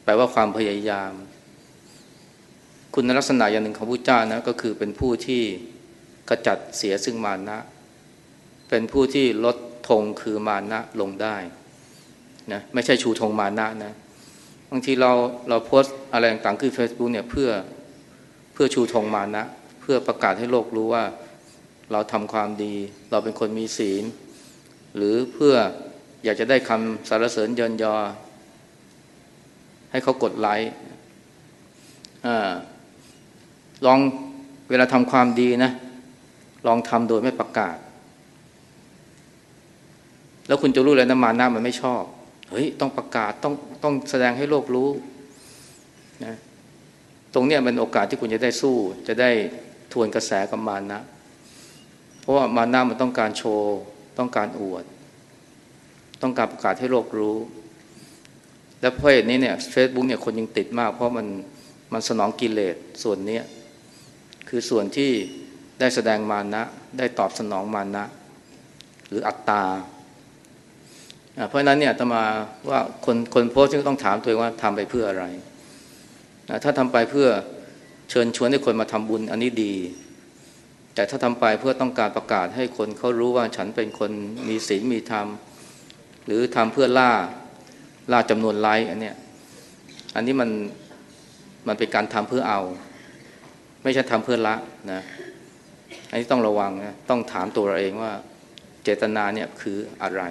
แปลว่าความพยายาม คุณลักษณะอย่างหนึ่งของพระเจ้านะก็คือเป็นผู้ที่ขจัดเสียซึ่งมานะ เป็นผู้ที่ลดธงคือมานะลงได้นะไม่ใช่ชูธงมานะนะบางทีเราเราโพสต์อะไรต่างๆขึ้น Facebook เนี่ยเพื่อเพื่อชูธงมานะ เพื่อประกาศให้โลกรู้ว่าเราทำความดี เราเป็นคนมีศีล หรือเพื่ออยากจะได้คำสรรเสริญเยินยอ ให้เขากดไลค์อ่า ลองเวลาทำความดีนะ ลองทำโดยไม่ประกาศ แล้วคุณจะรู้เลยนะมานะมันไม่ชอบ เฮ้ย ต้องประกาศต้องต้องแสดงให้โลกรู้นะตรงเนี้ยเป็นโอกาสที่คุณจะได้สู้ จะได้ทวนกระแสกับมานะ เพราะว่ามานะมันต้องการโชว์ ต้องการอวด ต้องการประกาศให้โลกรู้ และเพราะเหตุนี้เนี่ยเฟซบุ๊กเนี่ยคนยังติดมาก เพราะมันมันสนองกิเลสส่วนเนี้ย คือส่วนที่ได้แสดงมานะ ได้ตอบสนองมานะ หรืออัตตา เพราะนั้นเนี่ยตมาว่าคนคนโพสต์ก็ต้องถามตัวเองว่าทำไปเพื่ออะไระถ้าทำไปเพื่อเชิญชวนให้คนมาทำบุญอันนี้ดี แต่ถ้าทำไปเพื่อต้องการประกาศให้คนเขารู้ว่าฉันเป็นคนมีศีลมีธรรม หรือทำเพื่อล่าล่าจำนวนไลค์อันเนี้ยอันนี้มันมันเป็นการทำเพื่อเอา ไม่ใช่ทำเพื่อละนะอันนี้ต้องระวังนะต้องถามตัวเราเองว่า เจตนาเนี่ยคืออะไร